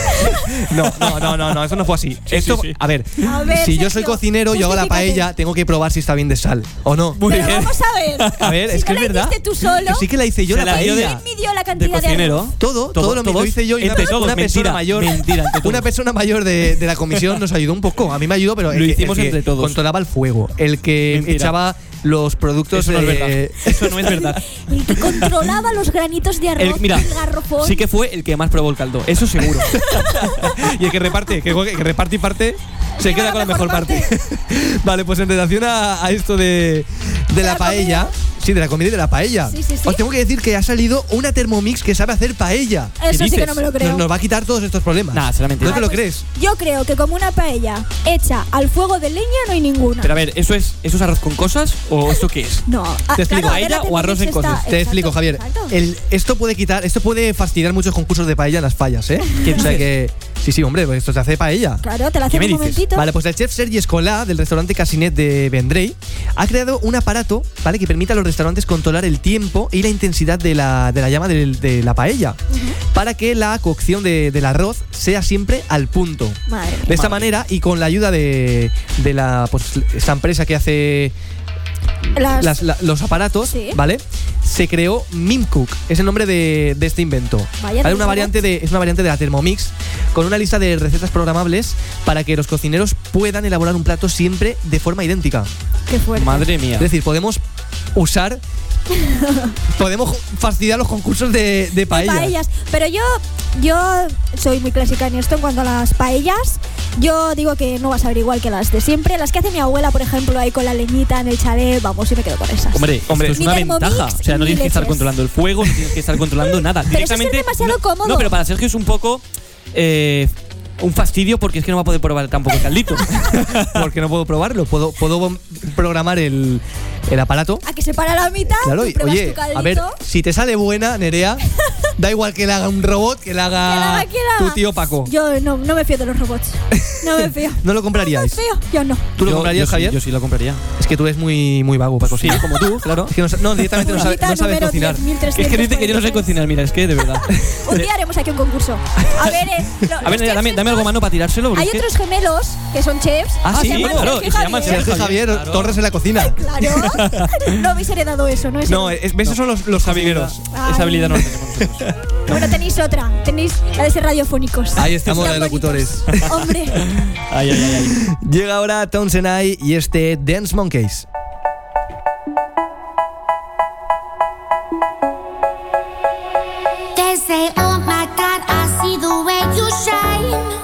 No, no, no, no, no, eso no fue así. Esto, sí, sí. a ver, A ver, si yo soy cocinero, yo hago la paella, tengo que probar si está bien de sal o no. Muy Pero bien. vamos a ver. A ver, si es no que es verdad. hiciste tú solo. Que sí que la hice yo la la dio de- paella. ¿Quién midió la cantidad de, cocinero. arroz? Todo, Todo- todo lo, lo hice yo y una, persona- todos, una persona mentira, mayor. mentira. Una persona mayor de, de la comisión nos ayudó un poco. A mí me ayudó, pero el Lo hicimos el que entre todos. controlaba el fuego, el que Mentira. echaba los productos Eso no es verdad. Eso no es verdad. El que controlaba los granitos de arroz El- mira, garrofón. sí que fue el que más probó el caldo, eso seguro. y el que reparte, que, que reparte y parte, se queda con la mejor parte. vale, pues en relación a, a esto de, de la, la paella, sí, de la comida y de la paella, Sí, sí, sí. os tengo que decir que ha salido una Thermomix que sabe hacer paella. Eso ¿Qué sí que no me lo creo. Nos, nos va a quitar todos estos problemas. Nah, será mentira. ¿No te Ah, lo pues, crees? Yo creo que como una paella hecha al fuego de leña no hay ninguna. Pero a ver, ¿eso es, ¿eso es arroz con cosas o esto qué es? no. Ah, Te explico. claro, a ver, ¿Paella la o arroz en cosas? Te explico, Javier. El- esto puede quitar, esto puede fastidiar muchos concursos de paella en las fallas, ¿eh? ¿Qué o sea que. Sí, sí, hombre, pues esto se hace paella. Claro, te la ¿Qué haces me un dices? momentito. Vale, pues el chef Sergi Escolá del restaurante Casinet de Vendrell ha creado un aparato, ¿vale? Que permite a los restaurantes controlar el tiempo y la intensidad de la, de la llama de, la paella para que la cocción de- del arroz sea siempre al punto. Madre. De esta manera y con la ayuda de, de la, pues, esta empresa que hace Las- las- la- los aparatos, Sí. ¿vale? se creó Mimcook. Es el nombre de, de este invento. Vaya Hay de una variante de, es una variante de la Thermomix con una lista de recetas programables para que los cocineros puedan elaborar un plato siempre de forma idéntica. Qué fuerte. Madre mía. Es decir, podemos usar. Podemos fastidiar los concursos de, de paellas. paellas. Pero yo, yo soy muy clásica en esto en cuanto a las paellas. Yo digo que no vas a ver igual que las de siempre. Las que hace mi abuela, por ejemplo, ahí con la leñita en el chalet, vamos, y me quedo con esas. Hombre, hombre, es una ventaja. O sea, no tienes que estar leches. controlando el fuego, no tienes que estar controlando nada. Pero eso es Directamente. demasiado no, cómodo. No, pero para Sergio es un poco. eh, un fastidio porque es que no va a poder probar tampoco el caldito. Porque no puedo probarlo. Puedo, puedo programar el, el aparato. A que se para la mitad, Claro, y, oye, tu a ver, si te sale buena, Nerea, da igual que la haga un robot, que la haga, Que la haga quien la tu tío Paco. Yo no, no me fío de los robots. No me fío. ¿No lo compraríais? Fío, yo no. ¿Tú lo Yo- comprarías, yo sí, Javier? yo sí lo compraría. Es que tú eres muy, muy vago para cocinar. Sí, como tú, claro. Es que no, directamente no, sabe- Burbuita no sabes cocinar. 10.343. Es que dice que yo no sé cocinar, mira, es que de verdad. Un día haremos aquí un concurso. A ver, eh, lo- A ver, Nerea, dame, dame algo mano para tirárselo. Hay otros gemelos que son chefs. Ah, sí, se llaman claro, se llaman Javier, Torres en la cocina. Claro. No habéis heredado eso, ¿no? No, es, ¿ves? Esos son los, los. Esa habilidad no la tenemos nosotros. Bueno, tenéis otra. Tenéis la de ser radiofónicos. Ahí estamos de locutores. Hombre. Ay, ay, ay, ay. Llega ahora Townsend I y este Dance Monkeys. They say, oh my God, I see the way you shine.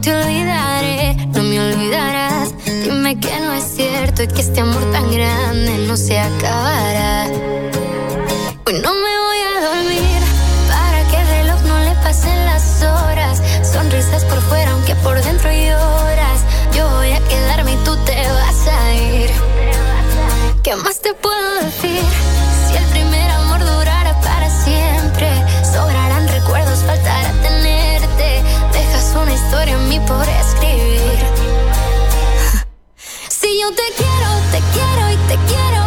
Te olvidaré, no me olvidarás. Dime que no es cierto y que este amor tan grande no se acabará. Hoy no me voy a dormir para que el reloj no le pasen las horas. Sonrisas por fuera, aunque por dentro lloras. Yo voy a quedarme y tú te vas a ir. ¿Qué más te puedo decir? Historia en mí por escribir. Si yo te quiero, te quiero y te quiero.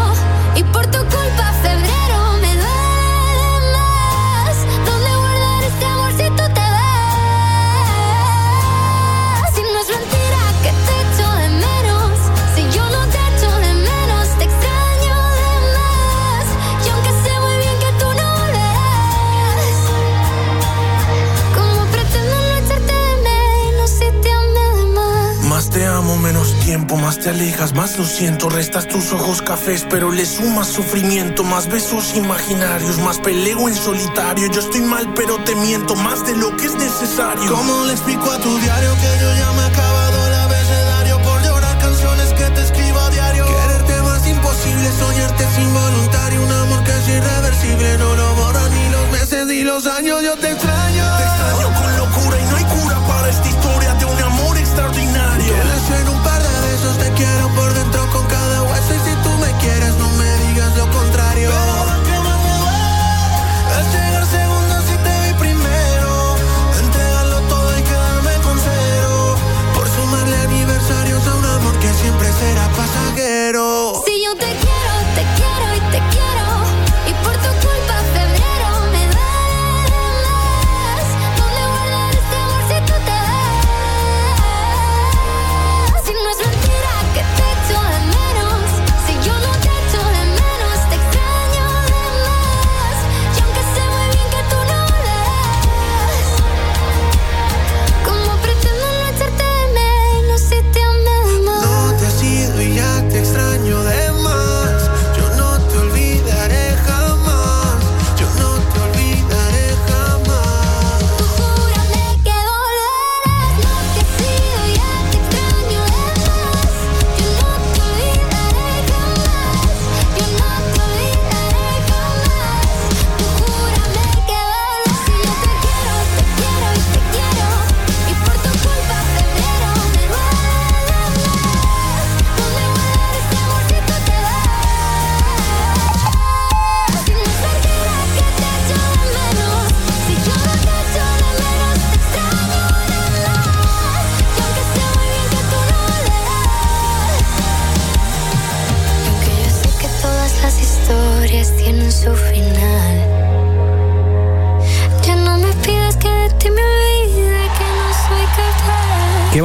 Tiempo, más te alejas, más lo siento. Restas tus ojos cafés, pero le sumas sufrimiento. Más besos imaginarios, más peleo en solitario. Yo estoy mal, pero te miento más de lo que es necesario. ¿Cómo le explico a tu diario que yo ya me he acabado el abecedario por llorar canciones que te escribo a diario? Quererte más imposible, soñarte es involuntario. Un amor que es irreversible, no lo borran ni los meses ni los años. Yo te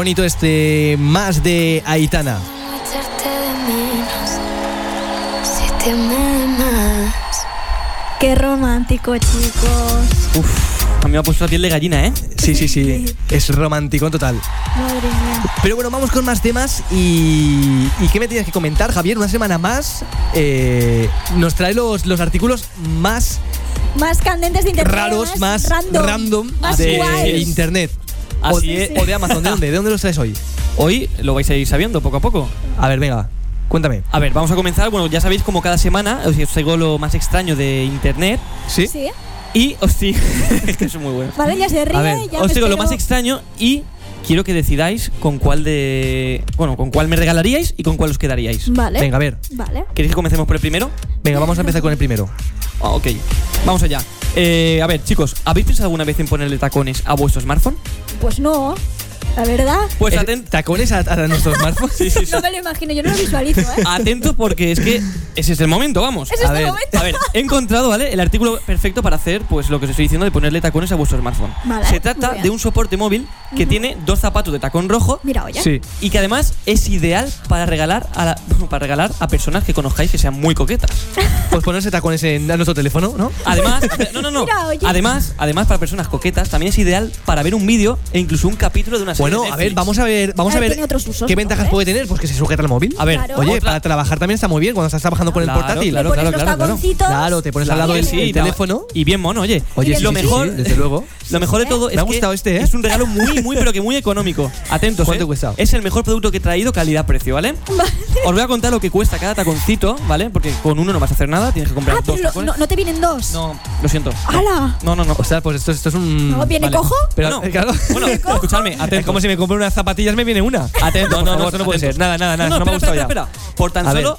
bonito este más de Aitana. Qué romántico, chicos. A mí me ha puesto la piel de gallina, ¿eh? Sí, sí, sí. Es romántico total. Madre mía. Pero bueno, vamos con más temas y, y ¿qué me tienes que comentar, Javier? Una semana más eh, nos trae los, los artículos más Más candentes de internet. raros, más random. random, Más de guays. internet. Así o, es. o de Amazon. ¿De dónde? ¿De dónde los traes hoy? Hoy lo vais a ir sabiendo poco a poco. A ver, venga, cuéntame. A ver, vamos a comenzar. Bueno, ya sabéis como cada semana os traigo lo más extraño de internet. ¿Sí? Sí. Y os es que son muy buenos. Vale, ya se ríe. A ver, ya os digo lo más extraño y quiero que decidáis con cuál de. Bueno, con cuál me regalaríais y con cuál os quedaríais. Vale. Venga, a ver. Vale. ¿Queréis que comencemos por el primero? Venga, vamos a empezar con el primero. Ah, ok, vamos allá. Eh, a ver, chicos, ¿habéis pensado alguna vez en ponerle tacones a vuestro smartphone? Pues no. La verdad. Pues ¿Es- aten- ¿Tacones a, a nuestros smartphones? sí, sí, sí. No me lo imagino, yo no lo visualizo, ¿eh? Atento porque es que ese es el momento, vamos. Ese es a ver, momento. A ver, he encontrado, ¿vale? El artículo perfecto para hacer, pues lo que os estoy diciendo de ponerle tacones a vuestro smartphone. Vale, Se trata de un soporte móvil que tiene dos zapatos de tacón rojo. Mira, oye. Sí. Y que además es ideal para regalar a la- para regalar a personas que conozcáis que sean muy coquetas. Pues ponerse tacones en a nuestro teléfono, ¿no? Además, no, no, no. Mira, oye. Además, además para personas coquetas también es ideal para ver un vídeo e incluso un capítulo de una serie. Bueno, a ver, vamos a ver, vamos a ver qué ventajas puede tener, pues que se sujeta al móvil. A ver, oye, para trabajar también está muy bien cuando estás trabajando con el Claro, portátil. claro, Te pones los. Claro, te pones al lado del Sí, teléfono. Y bien mono, oye. Oye, sí, lo mejor, desde luego. Lo mejor de todo es ha gustado este, ¿eh? es un regalo muy, muy, pero que muy económico. Atentos, ¿Cuánto ¿eh? cuesta? Es el mejor producto que he traído, calidad-precio, ¿vale? Os voy a contar lo que cuesta cada taconcito, ¿vale? Porque con uno no vas a hacer nada, tienes que comprar ah, dos no, no te vienen dos. No, lo siento. ¡Hala! No, no, no. O sea, pues esto, esto es un. Viene cojo? Pero, No, eh, claro. Bueno, escuchadme, atentos si me compro unas zapatillas, me viene una. Atento, no, no, no, no puede ser. Nada, nada, nada. No, me ha gustado ya. Por tan solo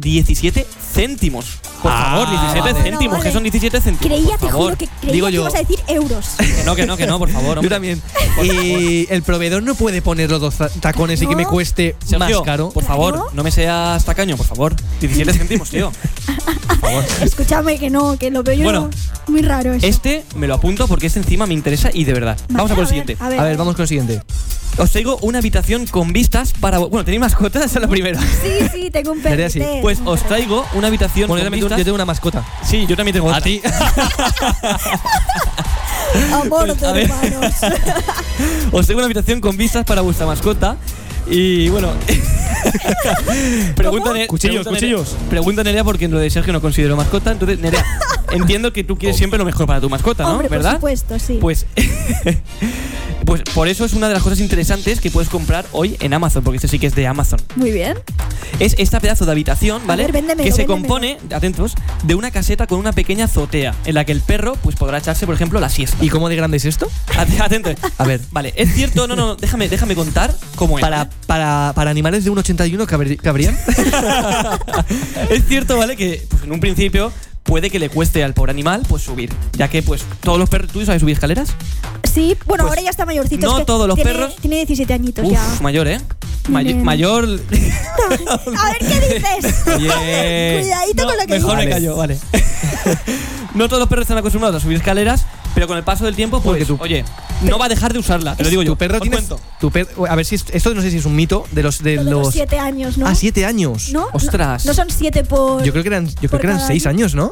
17 céntimos. Por ah, favor, 17 vale. céntimos. Bueno, vale. que son 17 céntimos? Creía, te juro, que creía Digo que yo. ibas a decir euros. Que no, que no, que no, por favor. Yo también. y el proveedor no puede poner los dos tacones y que me cueste más caro. Por favor, no me seas tacaño, por favor. 17 céntimos, tío. Por favor. Escúchame que no, que lo veo yo bueno, muy raro. Este me lo apunto porque este encima me interesa y de verdad. Vamos a por el siguiente. A ver, a ver, vamos con el siguiente. Os traigo una habitación con vistas para. Bueno, ¿tenéis mascotas? Esa es la primera. Sí, sí, tengo un perro. Pues os traigo una habitación con yo vistas. Tengo, yo tengo una mascota. Sí, yo también tengo ¿A otra. Pues, ¿A ti? Amor de hermanos. os traigo una habitación con vistas para vuestra mascota y bueno. pregunta Nerea, cuchillos, pregunta cuchillos. Nerea, pregunta Nerea porque lo de Sergio no considero mascota. Entonces, Nerea, entiendo que tú quieres oh. siempre lo mejor para tu mascota, ¿no? ¿Verdad? Por supuesto, sí. Pues, pues por eso es una de las cosas interesantes que puedes comprar hoy en Amazon, porque esto sí que es de Amazon. Muy bien. Es esta pedazo de habitación, ¿vale? Que se compone, atentos, de una caseta con una pequeña azotea en la que el perro pues podrá echarse, por ejemplo, la siesta. ¿Y cómo de grande es esto? Atentos. A ver, vale, es cierto, no, no, déjame, déjame contar cómo es. Para para, para animales de 1,81 cabrían. es cierto, ¿vale? Que pues, en un principio puede que le cueste al pobre animal pues subir, ya que pues todos los perros, ¿tú sabes subir escaleras? Sí, bueno, pues, ahora ya está mayorcito. No todos los perros. Tiene 17 añitos Uf, ya. Mayor, ¿eh? Mayor. a ver qué dices. Cuidadito con lo que mejor dices. Mejor me callo, vale. No todos los perros están acostumbrados a subir escaleras, pero con el paso del tiempo, pues, Porque tú- oye, no va a dejar de usarla, te lo digo yo. Tu perro tiene. cuento. Tu perro, a ver si es- esto no sé si es un mito de los de Lo de los los. siete años, ¿no? Ah, siete años. ¿No? Ostras. No, no son siete por. Yo creo que eran, yo creo que eran seis años, ¿no?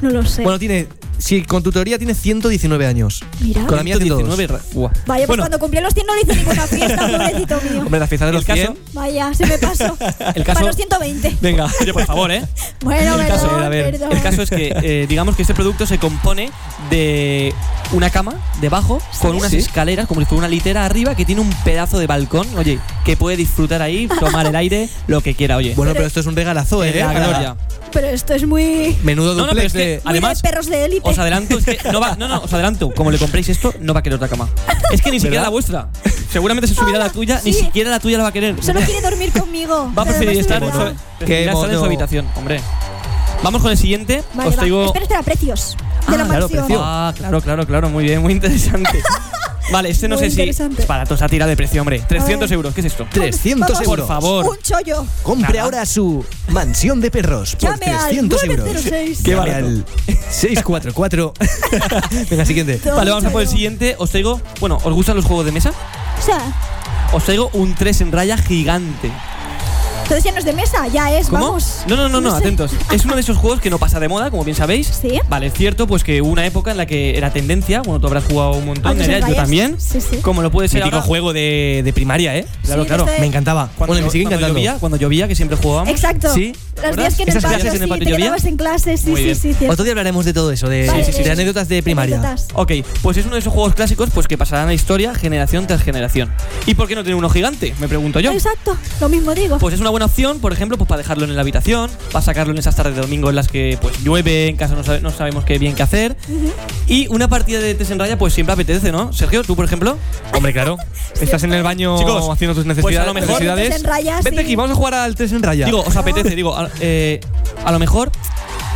No lo sé. Bueno, tiene. Si con tu teoría tiene 119 años. Mira. Con la mía tiene 119 Vaya, pues Bueno, cuando cumplí los 100 no le hice ninguna fiesta, pobrecito mío. Hombre, la fiesta de los 100. Vaya, se me pasó. El caso- Para los 120. Venga, oye, por favor, ¿eh? Bueno, El perdón, caso, a ver, perdón. el caso es que, eh, digamos que este producto producto se compone de una cama debajo con unas ¿Sí? escaleras, como si fuera una litera arriba que tiene un pedazo de balcón, oye, que puede disfrutar ahí, tomar el aire, lo que quiera, oye. Bueno, pero, pero esto es un regalazo, ¿eh? Gloria. Pero esto es muy. Menudo duplex no, no, es que, de, además, de perros de élite. Os adelanto, es que no va, no, no, os adelanto, como le compréis esto, no va a querer otra cama. Es que ni ¿verdad? siquiera la vuestra. Seguramente se subirá la tuya, sí. ni siquiera la tuya la va a querer. Solo quiere dormir conmigo. Va a preferir estar en su habitación, hombre. Vamos con el siguiente. Os va. traigo... Espera, espera, precios. Ah, de la claro, precio. Ah, claro, claro, claro. Muy bien, muy interesante. Vale, este no sé si. Es para todos a tira de precio, hombre. 300 euros, ¿qué es esto? 300 euros. Por favor. Un chollo. Compre ahora su mansión de perros por Llame 300 al euros. Qué vale. 644. Venga, siguiente. Vale, vamos a por el siguiente. Os traigo. Bueno, ¿os gustan los juegos de mesa? O. Os traigo un 3 en raya gigante. Entonces ya no es de mesa, ya es, ¿Cómo? vamos. No, no, no, no, no atentos. Es uno de esos juegos que no pasa de moda, como bien sabéis. Sí. Vale, es cierto, pues que hubo una época en la que era tendencia, bueno, tú habrás jugado un montón, ah, de pues yo también. Sí, sí. Como lo puede ser Mítico ahora. juego de, de primaria, ¿eh? Claro, claro. Me encantaba. Cuando, bueno, me sigue cuando. Llovía, cuando llovía, que siempre jugábamos. Exacto. Sí. Los días que en el Esas patio, en el sí, patio te llovía. en clase, sí, Muy sí, bien. sí, cierto. Otro día hablaremos de todo eso, de, Vale, sí, sí, de sí. anécdotas de primaria. Anécdotas. Ok, pues es uno de esos juegos clásicos pues que pasarán a la historia generación tras generación. ¿Y por qué no tiene uno gigante? Me pregunto yo. Exacto, lo mismo digo. Pues es una buena buena opción, por ejemplo, pues para dejarlo en la habitación, para sacarlo en esas tardes de domingo en las que pues llueve, en casa no, sabemos qué bien qué hacer. Y una partida de test en raya pues siempre apetece, ¿no? Sergio, tú por ejemplo. Hombre, claro. Estás en el baño haciendo tus necesidades. Pues a lo mejor raya, Vete sí. aquí, vamos a jugar al test en raya. Digo, os apetece, digo, a, eh, a lo mejor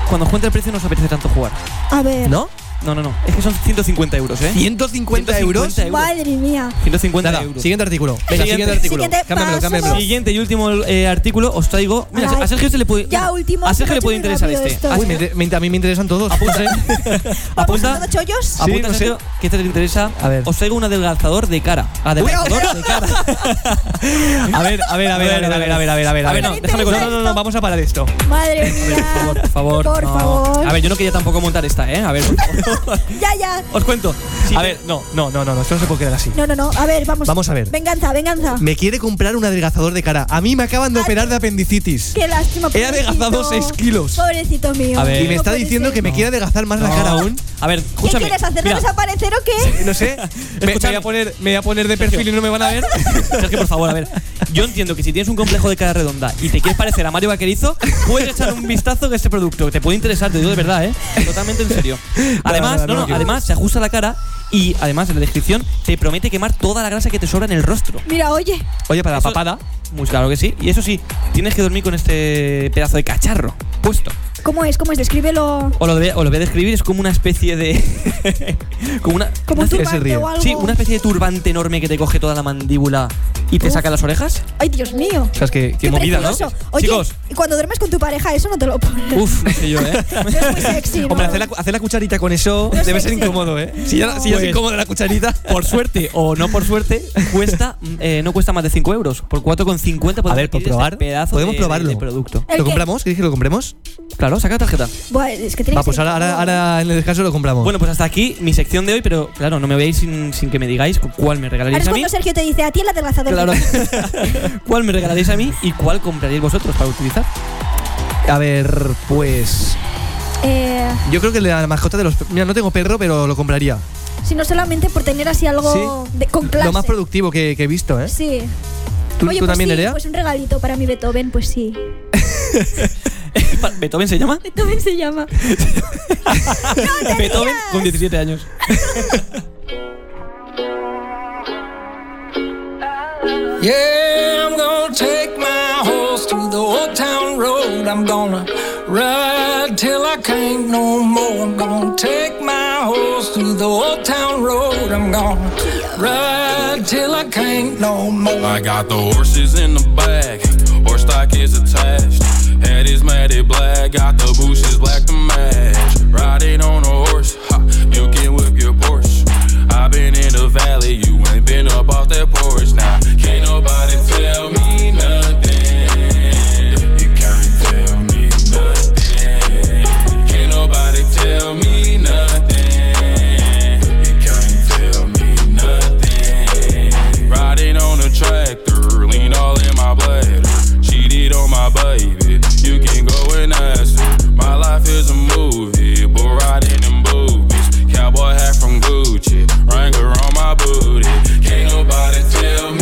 cuando cuenta el precio no os apetece tanto jugar. A ver. ¿No? No, no, no. Es que son 150 euros, ¿eh? ¿150 euros? Madre mía. 150 Nada, euros. Siguiente artículo. Venga, siguiente, siguiente artículo. Siguiente cámbiamelo, cámbiamelo. Siguiente y último eh, artículo os traigo. Mira, Ay, a Sergio se le puede. Ya, último. A Sergio le puede interesar este. Uy, me, a mí me interesan todos. Apunta. ¿eh? apunta. Chollos? Sí, apunta, no Sergio, ¿qué te interesa? A ver. Os traigo un adelgazador de cara. Adelgazador de cara. a ver, a ver, a ver, a ver, a ver, a ver, a ver. A ver, a ver no, déjame contar. No, no, no, vamos a parar esto. Madre mía. Por favor, por favor. Por favor. A ver, yo no quería tampoco montar esta, ¿eh? A ver, por favor. Ya, ya. Os cuento. a ver, no, no, no, no, no, esto no se puede quedar así. No, no, no. A ver, vamos. Vamos a ver. Venganza, venganza. Me quiere comprar un adelgazador de cara. A mí me acaban de operar de apendicitis. Qué lástima. He adelgazado pobrecito. 6 kilos. Pobrecito mío. A ver, y me está diciendo que me quiere adelgazar más la cara aún. A ver, ser. ¿Qué escúchame. quieres Mira, desaparecer o qué? No sé. Me, voy a poner, me voy a poner de perfil y no me van a ver. Sergio, por favor, a ver. Yo entiendo que si tienes un complejo de cara redonda y te quieres parecer a Mario Vaquerizo, puedes echar un vistazo a este producto. Te puede interesar, te digo de verdad, ¿eh? Totalmente en serio. Además, no, no, además se ajusta la cara y además en la descripción te promete quemar toda la grasa que te sobra en el rostro. Mira, oye. Oye, para la papada, muy claro que sí. Y eso sí, tienes que dormir con este pedazo de cacharro puesto. ¿Cómo es? ¿Cómo es? Descríbelo. O lo, voy a- o lo voy a describir, es como una especie de. como una. Como un una- turbante o algo. Sí, una especie de turbante enorme que te coge toda la mandíbula y te Uf. saca las orejas. Ay, Dios mío. O sea, es que, Qué precioso. Oye, Chicos. y cuando duermes con tu pareja, eso no te lo pones. Uf, no sé yo, ¿eh? Es muy sexy, ¿no? Hombre, hacer la, hacer la cucharita con eso No debe ser incómodo, ¿eh? Si ya, si ya es Pues- incómodo la cucharita. Por suerte o no por suerte, cuesta mm, eh, no cuesta más de 5 euros. Por 4,50 podemos A ver, por probar. este pedazo Podemos de- probarlo. de producto. ¿El ¿Lo qué? compramos? ¿Quieres que lo compremos? Claro, saca tarjeta. Buah, es que Va, que pues ahora, ahora, ahora en el descanso lo compramos. Bueno, pues hasta aquí mi sección de hoy, pero claro, no me veáis sin, sin que me digáis cu- cuál me Ahora regalaréis es a mí. cuando Sergio te dice a ti el adelgazador. Claro. ¿Cuál me regalaréis a mí y cuál compraréis vosotros para utilizar? a ver, pues. Eh, Yo creo que la mascota de los. Mira, no tengo perro, pero lo compraría. sino solamente por tener así algo de, con clase. Lo más productivo que, que he visto, ¿eh? Sí. ¿Tú, Oye, tú pues también, sí, Nerea? Pues un regalito para mi Beethoven, pues sí. ¿Beethoven se llama? Beethoven se llama. Beethoven con 17 años. Yeah, I'm gonna take my horse to the old town road. I'm gonna ride till I can't no more. I'm gonna take my horse to the old town road. I'm gonna ride till I can't no more. I got the horses in the back, horse stock is attached. Head is matted black, got the bushes black to match. Riding on a horse, been in the valley, you ain't been up off that porch. Now, can't nobody tell me nothing. You can't tell me nothing. Can't nobody tell me nothing. You can't tell me nothing. Riding on a tractor, lean all in my bladder. Cheated on my baby, you can go and ask her. My life is a movie, Wrangler on my booty. Can't nobody tell me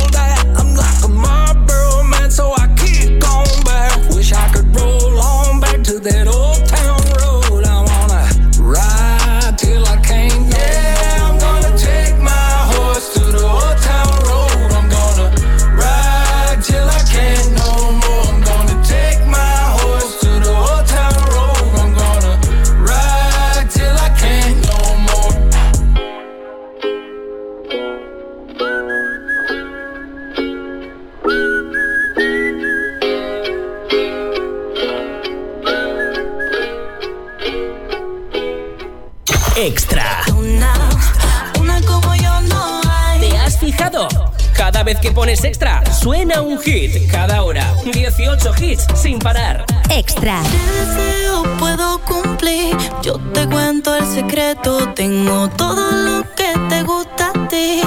vez que pones extra, suena un hit. Cada hora, 18 hits sin parar. Extra. ¿Qué deseo puedo cumplir? Yo te cuento el secreto. Tengo todo lo que te gusta a ti.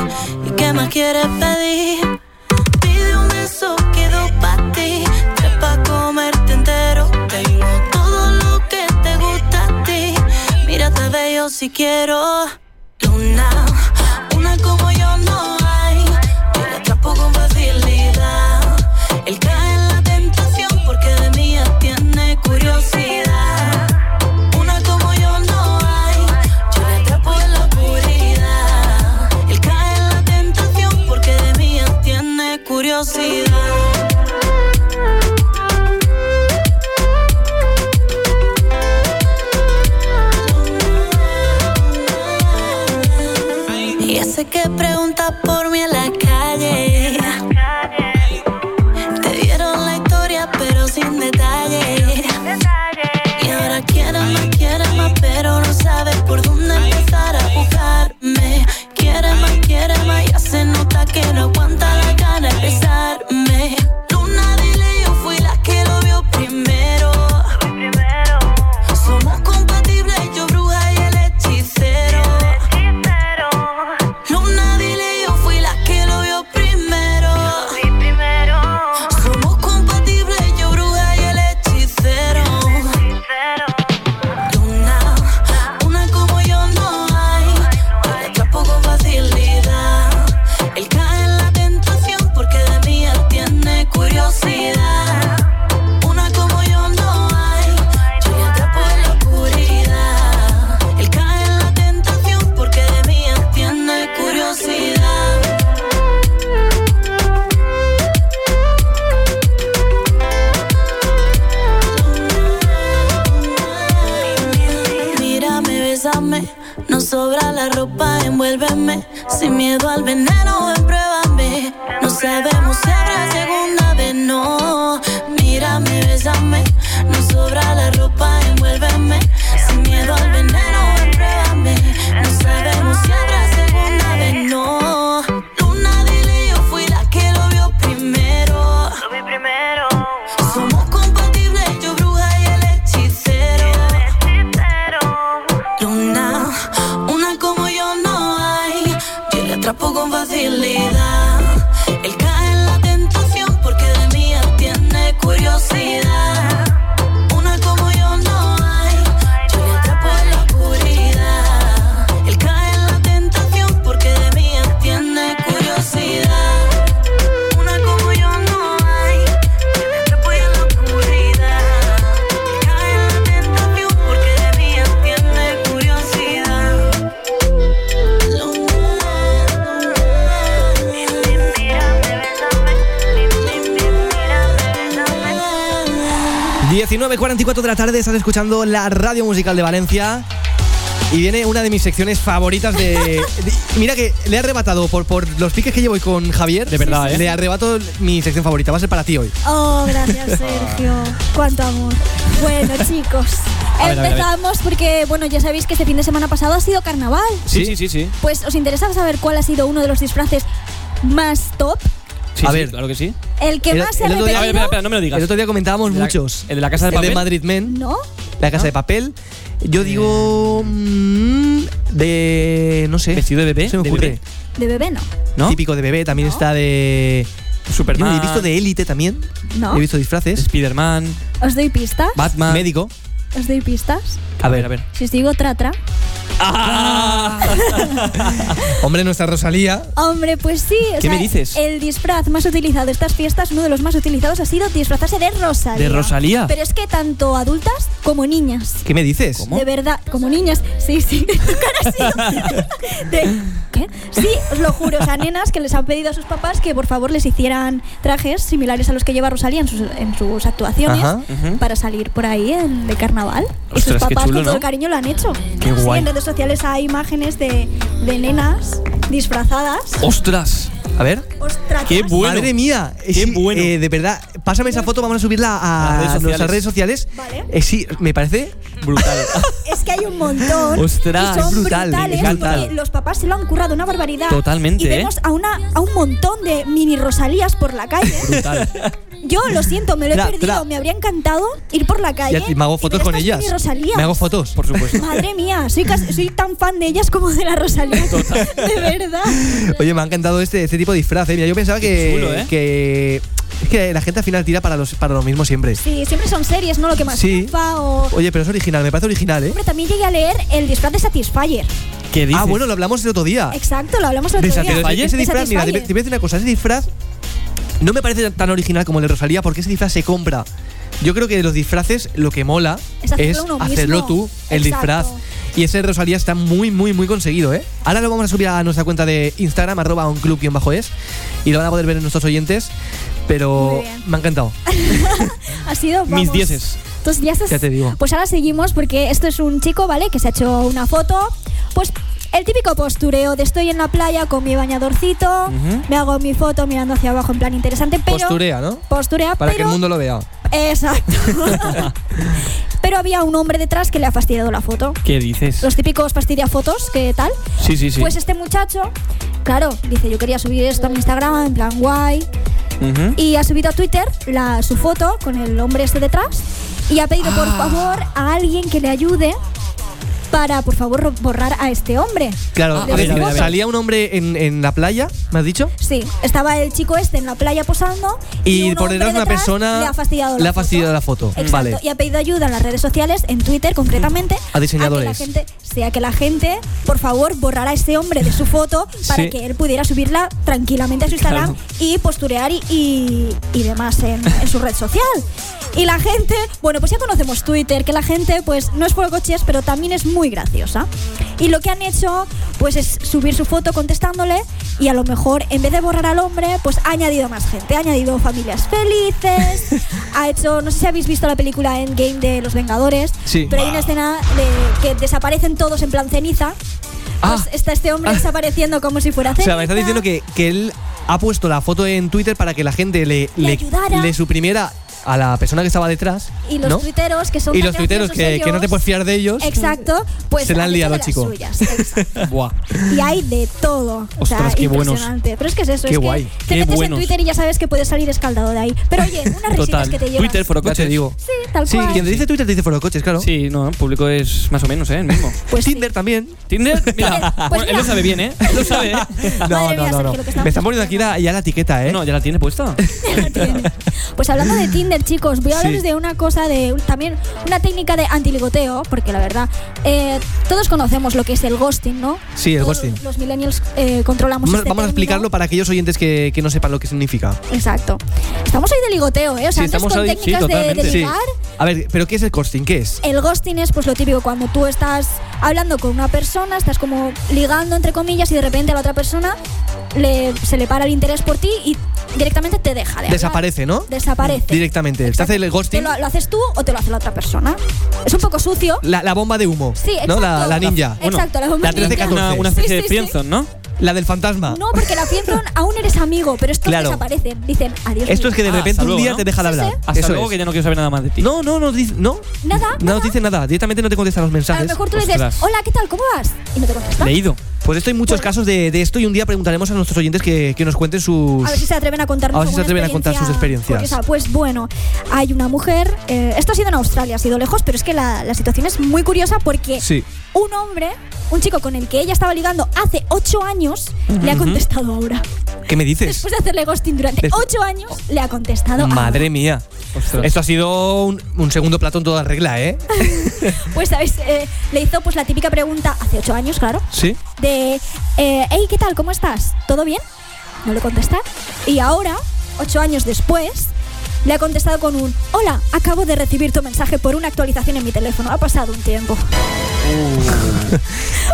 ¿Y qué más quieres pedir? Pide un beso, quedo para ti. Tres pa' comerte entero. Tengo todo lo que te gusta a ti. Mírate bello si quiero. Luna, una como yo see 19.44 de la tarde, estás escuchando la radio musical de Valencia. Y viene una de mis secciones favoritas de. de- mira que le he arrebatado por, por los piques que llevo hoy con Javier. De verdad, ¿eh? Le arrebato mi sección favorita. Va a ser para ti hoy. Oh, gracias, Sergio. Cuánto amor. Bueno, chicos, A ver, a ver, a ver. empezamos porque, bueno, ya sabéis que este fin de semana pasado ha sido carnaval. Sí, sí, sí, sí. Pues, ¿os interesa saber cuál ha sido uno de los disfraces más top? Sí, A sí, ver. claro que sí. El que más se ha el otro día- A ver, espera, espera, no me lo digas. El otro día comentábamos El la- muchos. el de la Casa de El Papel. de Madrid Men. ¿No? La casa de papel. Yo digo. mm, de. No sé. ¿Vestido de bebé? Se me ¿De ocurre. bebé? De bebé no. ¿No? Típico de bebé. También está de. Superman. Yo he visto de élite también. No. He visto disfraces. Spiderman. ¿Os doy pistas? Batman. Médico. ¿Os doy pistas? A ver, a ver. Si os digo tratra. Hombre, nuestra Rosalía. Hombre, pues sí. o ¿Qué sea, me dices? El disfraz más utilizado de estas fiestas, uno de los más utilizados, ha sido disfrazarse de Rosalía. ¿De Rosalía? Pero es que tanto adultas como niñas. ¿Qué me dices? De verdad, como niñas. Sí, sí. De- ¿Qué? Sí, os lo juro. O sea, nenas que les han pedido a sus papás que por favor les hicieran trajes similares a los que lleva Rosalía en sus, en sus actuaciones Ajá. Para salir por ahí en, de carnaval. y sus papás chulo, con todo cariño lo han hecho. Qué guay. Redes sociales hay imágenes de, de nenas disfrazadas. ¡Ostras! A ver. Ostras, ¡Qué bueno! Madre mía. Qué Sí, bueno. eh, de verdad. Pásame esa foto, vamos a subirla a, redes nuestras sociales. redes sociales. Vale. Eh, sí, me parece brutal. Es que hay un montón. Ostras. y son brutal, brutales es brutal. porque los papás se lo han currado una barbaridad. Totalmente, Y ¿eh? vemos a, una, a un montón de mini Rosalías por la calle. Brutal. Yo lo siento, me lo he Tra, perdido. tra. Me habría encantado ir por la calle. Y me hago fotos ver con estas ellas. mini Rosalías. Me hago fotos. Por supuesto. Madre mía, soy, casi- soy tan fan de ellas como de la Rosalía. De verdad. Oye, me ha encantado este, este tipo de disfraz. eh. Mira, yo pensaba que, chulo, ¿eh? que. Es que la gente al final tira para, los, para lo mismo siempre. Sí, siempre son series, ¿no? Lo que más Sí. triunfa o... Oye, pero es original, me parece original, ¿eh? Hombre, también llegué a leer el disfraz de Satisfyer. ¿Qué dices? Ah, bueno, lo hablamos el otro día. Exacto, lo hablamos el De otro día. Satisfyer. Ese De disfraz, mira, te voy a decir una cosa. Ese disfraz no me parece tan original como el de Rosalía porque ese disfraz se compra. Yo creo que de los disfraces lo que mola Es hacerlo tú, el Exacto. disfraz. Y ese Rosalía está muy, muy, muy conseguido, ¿eh? Ahora lo vamos a subir a nuestra cuenta de Instagram, arroba onclub-es, y lo van a poder ver en nuestros oyentes, pero me ha encantado. Ha sido. Mis dieces. Tus dieces. Ya te digo. Pues ahora seguimos porque esto es un chico, ¿vale? Que se ha hecho una foto. Pues el típico postureo de estoy en la playa con mi bañadorcito, me hago mi foto mirando hacia abajo en plan interesante, pero. Posturea, ¿no? Posturea, Para que pero. el mundo lo vea. Exacto. pero había un hombre detrás que le ha fastidiado la foto. ¿Qué dices? Los típicos fastidia fotos, ¿qué tal? Sí, sí, sí. Pues este muchacho, claro, dice, yo quería subir esto a mi Instagram, en plan guay. Ujú. Y ha subido a Twitter la, su foto con el hombre este detrás y ha pedido por Ah. favor a alguien que le ayude para, por favor, borrar a este hombre. Claro, es a ver, a a salía un hombre en, en la playa, ¿me has dicho? Sí, estaba el chico este en la playa posando Y, un por detrás una persona le ha fastidiado la le ha foto. fastidiado la foto. Exacto, Vale. y ha pedido ayuda en las redes sociales, en Twitter concretamente, A diseñadores. que la gente, sea que la gente, por favor, borrara a este hombre de su foto para Sí. que él pudiera subirla tranquilamente a su Instagram Claro. y posturear y, y, y demás en, en su red social. Y la gente, bueno, pues ya conocemos Twitter, que la gente, pues no es por coches, pero también es muy graciosa. Y lo que han hecho, pues es subir su foto contestándole y a lo mejor, en vez de borrar al hombre, pues ha añadido más gente. Ha añadido familias felices, ha hecho, no sé si habéis visto la película Endgame de Los Vengadores, Sí. pero hay una escena de que desaparecen todos en plan ceniza. Pues Ah. está este hombre desapareciendo como si fuera O ceniza. sea, me estás diciendo que, que él ha puesto la foto en Twitter para que la gente le, Le ayudara. le suprimiera a la persona que estaba detrás. Y los ¿no? tuiteros, que son Y los tuiteros que, que no te puedes fiar de ellos. Exacto, pues Se la han liado, de las chico. suyas, exacto. Buah. Y hay de todo. o sea, Ostras, qué buenos. impresionante. Pero es que es eso, Qué es guay. que te Qué metes buenos. en Twitter y ya sabes que puedes salir escaldado de ahí. Pero oye, unas risitas Total. que te llevas. Twitter, foro Ya te coches. digo. Sí, tal Sí, cual. quien te dice Twitter te dice foro coches, claro. Sí, no, el público es más o menos, ¿eh? El mismo. Pues Tinder también. ¿Tinder? Mira, Pues bueno, él lo sabe bien, ¿eh? Él lo sabe, ¿eh? No, no, no, no. Me están poniendo aquí ya la etiqueta, ¿eh? No, ya la tiene puesta. Pues hablando de Tinder, chicos, voy a hablarles Sí. de una cosa, de también una técnica de antiligoteo, porque la verdad, eh, todos conocemos lo que es el ghosting, ¿no? Sí, el Todos ghosting. Los millennials eh, controlamos Vamos, este vamos a término. explicarlo para aquellos oyentes que, que no sepan lo que significa. Exacto. Estamos hoy de ligoteo, ¿eh? O sea, Sí, estamos con hoy- técnicas sí, de- de, ligar. A ver, ¿pero qué es el costing? ¿Qué es? El ghosting es pues lo típico cuando tú estás hablando con una persona, estás como ligando entre comillas y de repente a la otra persona le, se le para el interés por ti y directamente te deja de hablar. Desaparece, ¿no? Desaparece. Directamente. Te hace el ¿Te ghosting, lo, lo haces tú o te lo hace la otra persona? Es un poco sucio. la, la bomba de humo. Sí, ¿no? exacto. La, la ninja. Exacto, la bomba la 13 ninja. 14. Una, una Sí, especie sí, de sí. friendzone, ¿no? La del fantasma. No, porque la friendzone aún eres amigo, pero estos Claro. desaparecen. Dicen adiós. Esto es que de Ah, repente hasta un luego, día ¿no? te deja de Sí, hablar. sí. Hasta Eso luego es. que ya no quiero saber nada más de ti. No, no, no, no. Nada, No nada. nos dice nada. Directamente no te contesta los A mensajes. lo mejor tú le dices, hola, ¿qué tal? ¿Cómo vas? Y no te contesta. Leído. Pues esto hay muchos casos de, de esto y un día preguntaremos a nuestros oyentes que, que nos cuenten sus. A ver si se atreven a contarnos A ver si se atreven a contar sus experiencia experiencias. curiosa. Pues bueno, hay una mujer, eh, esto ha sido en Australia, ha sido lejos, pero es que la, la situación es muy curiosa porque Sí. un hombre, un chico con el que ella estaba ligando hace ocho años, le ha contestado ahora. ¿Qué me dices? Después de hacerle ghosting durante Des- ocho años, le ha contestado Madre mía. Esto ha sido un, un segundo plato en toda regla, ¿eh? Pues, ¿sabes? Eh, le hizo pues la típica pregunta, hace ocho años, claro, Sí. de, eh, hey, ¿qué tal? ¿Cómo estás? ¿Todo bien? No le contesta. Y ahora, ocho años después, le ha contestado con un, hola, acabo de recibir tu mensaje por una actualización en mi teléfono. Ha pasado un tiempo.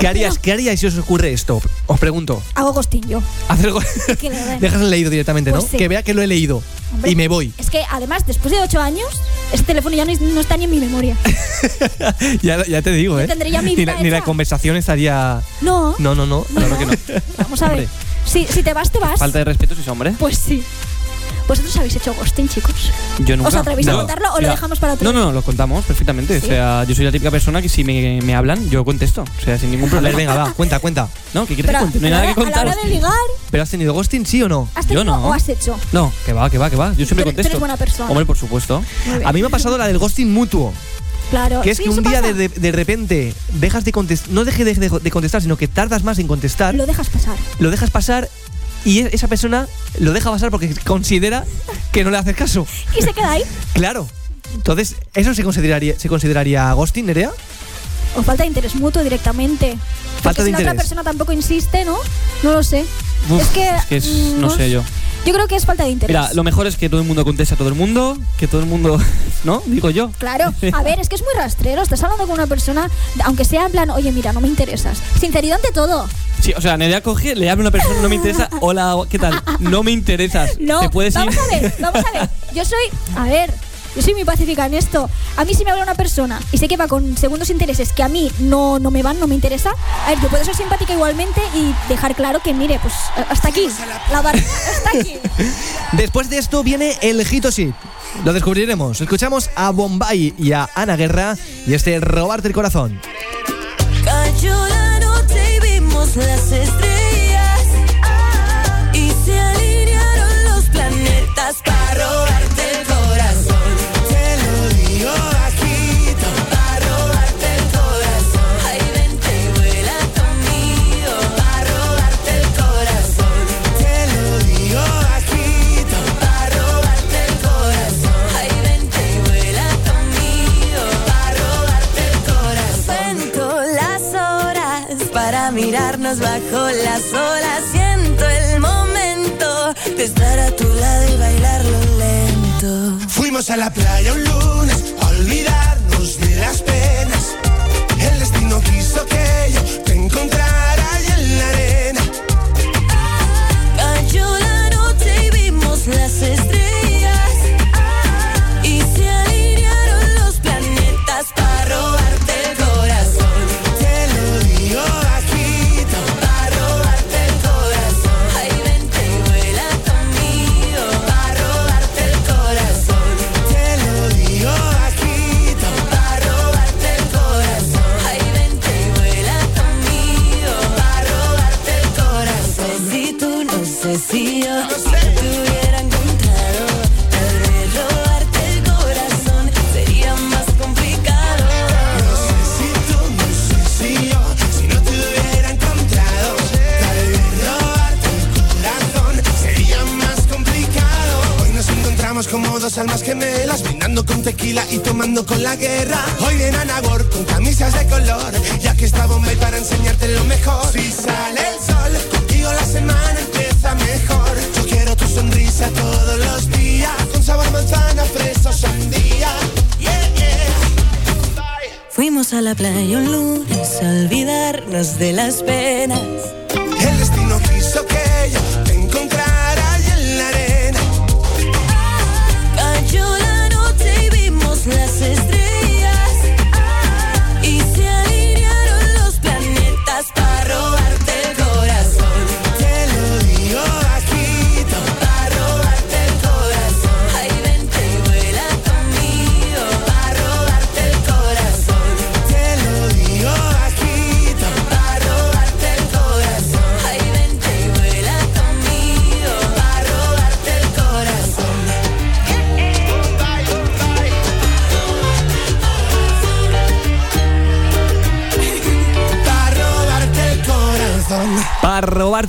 ¿Qué harías, ¿Qué haríais si os ocurre esto? Os pregunto. Hago ghosting yo. Hacer go- Que. Dejas el leído directamente, Pues ¿no? sí. Que vea que lo he leído. Hombre, Y me voy. Es que además, después de ocho años, ese teléfono ya no, no está ni en mi memoria. ya, ya te digo, ¿eh? tendré ya mi ni, vida la, ni la conversación estaría. No, No, no, no. Claro que no. vamos a ver. Si, si te vas, te vas. Falta de respeto si es hombre. Pues sí. ¿Vosotros habéis hecho ghosting, chicos? Yo nunca. ¿Os atrevéis a No. contarlo o lo dejamos para otro No, día? no, no, lo contamos perfectamente. ¿Sí? O sea, yo soy la típica persona que si me, me hablan, yo contesto. O sea, sin ningún A problema. venga, va, cuenta, cuenta. No, ¿qué quieres Pero, que cuente? No hay pero nada que a la contar. hora de ligar, ¿Pero has tenido ghosting, sí o no? ¿has tenido no. o has hecho? No, que va, que va, que va. Yo siempre contesto. eres buena persona. Hombre, por supuesto. A mí me ha pasado la del ghosting mutuo. Claro. Que es sí, que un día de, de- de repente dejas de contestar, no deje de, de- de contestar, sino que tardas más en contestar, Lo dejas pasar. lo dejas pasar y e- esa persona lo deja pasar porque considera que no le haces caso. Y se queda ahí. Claro. Entonces, ¿eso se consideraría, se consideraría ghosting, Nerea? O falta de interés mutuo directamente. Porque Falta de si la otra persona tampoco insiste, ¿no? No lo sé. Uf, es que. es que es- mm, no sé yo. Yo creo que es falta de interés. Mira, lo mejor es que todo el mundo conteste a todo el mundo, que todo el mundo, ¿no? Digo yo. Claro, a ver, es que es muy rastrero. Estás hablando con una persona, aunque sea en plan, oye, mira, no me interesas. Sinceridad ante todo. Sí, o sea, Nerea coge, le habla a una persona, no me interesa, hola, ¿qué tal? No me interesas. No, ¿Te puedes vamos ir? a ver, vamos a ver. Yo soy, a ver, yo soy muy pacífica en esto. A mí si me habla una persona y sé que va con segundos intereses que a mí no, no me van, no me interesa, a ver, yo puedo ser simpática igualmente y dejar claro que, mire, pues hasta aquí. La bar hasta aquí. Después de esto viene el hit o sí. Lo descubriremos. Escuchamos a Bombay y a Ana Guerra y este Robarte el Corazón. Cayó la noche y vimos las estrellas a la space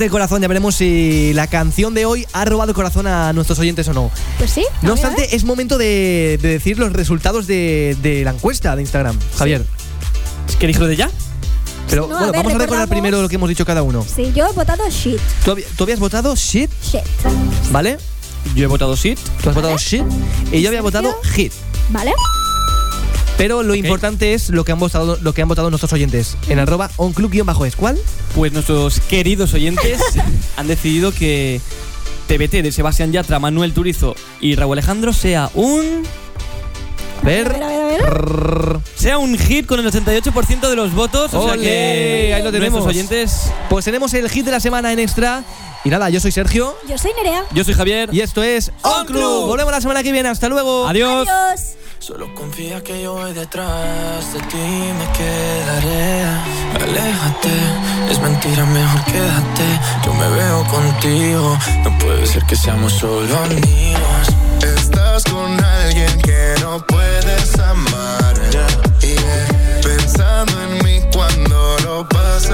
El corazón, ya veremos si la canción de hoy ha robado el corazón a nuestros oyentes o no. Pues sí. No obstante, es momento de, de decir los resultados de, de la encuesta de Instagram. Javier. ¿Queréis lo de ya? Pero No, a bueno, ver, vamos a recordar primero lo que hemos dicho cada uno. Sí, yo he votado shit. ¿Tú, tú habías votado shit, Shit. ¿vale? Yo he votado sit. Tú has votado shit y yo había votado hit. ¿Vale? Pero lo importante es lo que han votado, lo que han votado nuestros oyentes en arroba onclub-es. ¿Cuál? Pues nuestros queridos oyentes han decidido que TBT de Sebastián Yatra, Manuel Turizo y Raúl Alejandro sea un. A ver. A ver, a ver, a ver. Sea un hit con el 88% de los votos. O sea ¡Ole! que Ahí lo tenemos. Oyentes. Pues tenemos el hit de la semana en extra. Y nada, yo soy Sergio. Yo soy Nerea. Yo soy Javier. Y esto es On Club. Volvemos la semana que viene. Hasta luego. Adiós. Adiós. Solo confía que yo voy detrás de ti me quedaré. Aléjate, es mentira, mejor quédate. Yo me veo contigo, no puede ser que seamos solo amigos. Estás con alguien que no puedes amar. Yeah. Pensando en mí cuando lo vas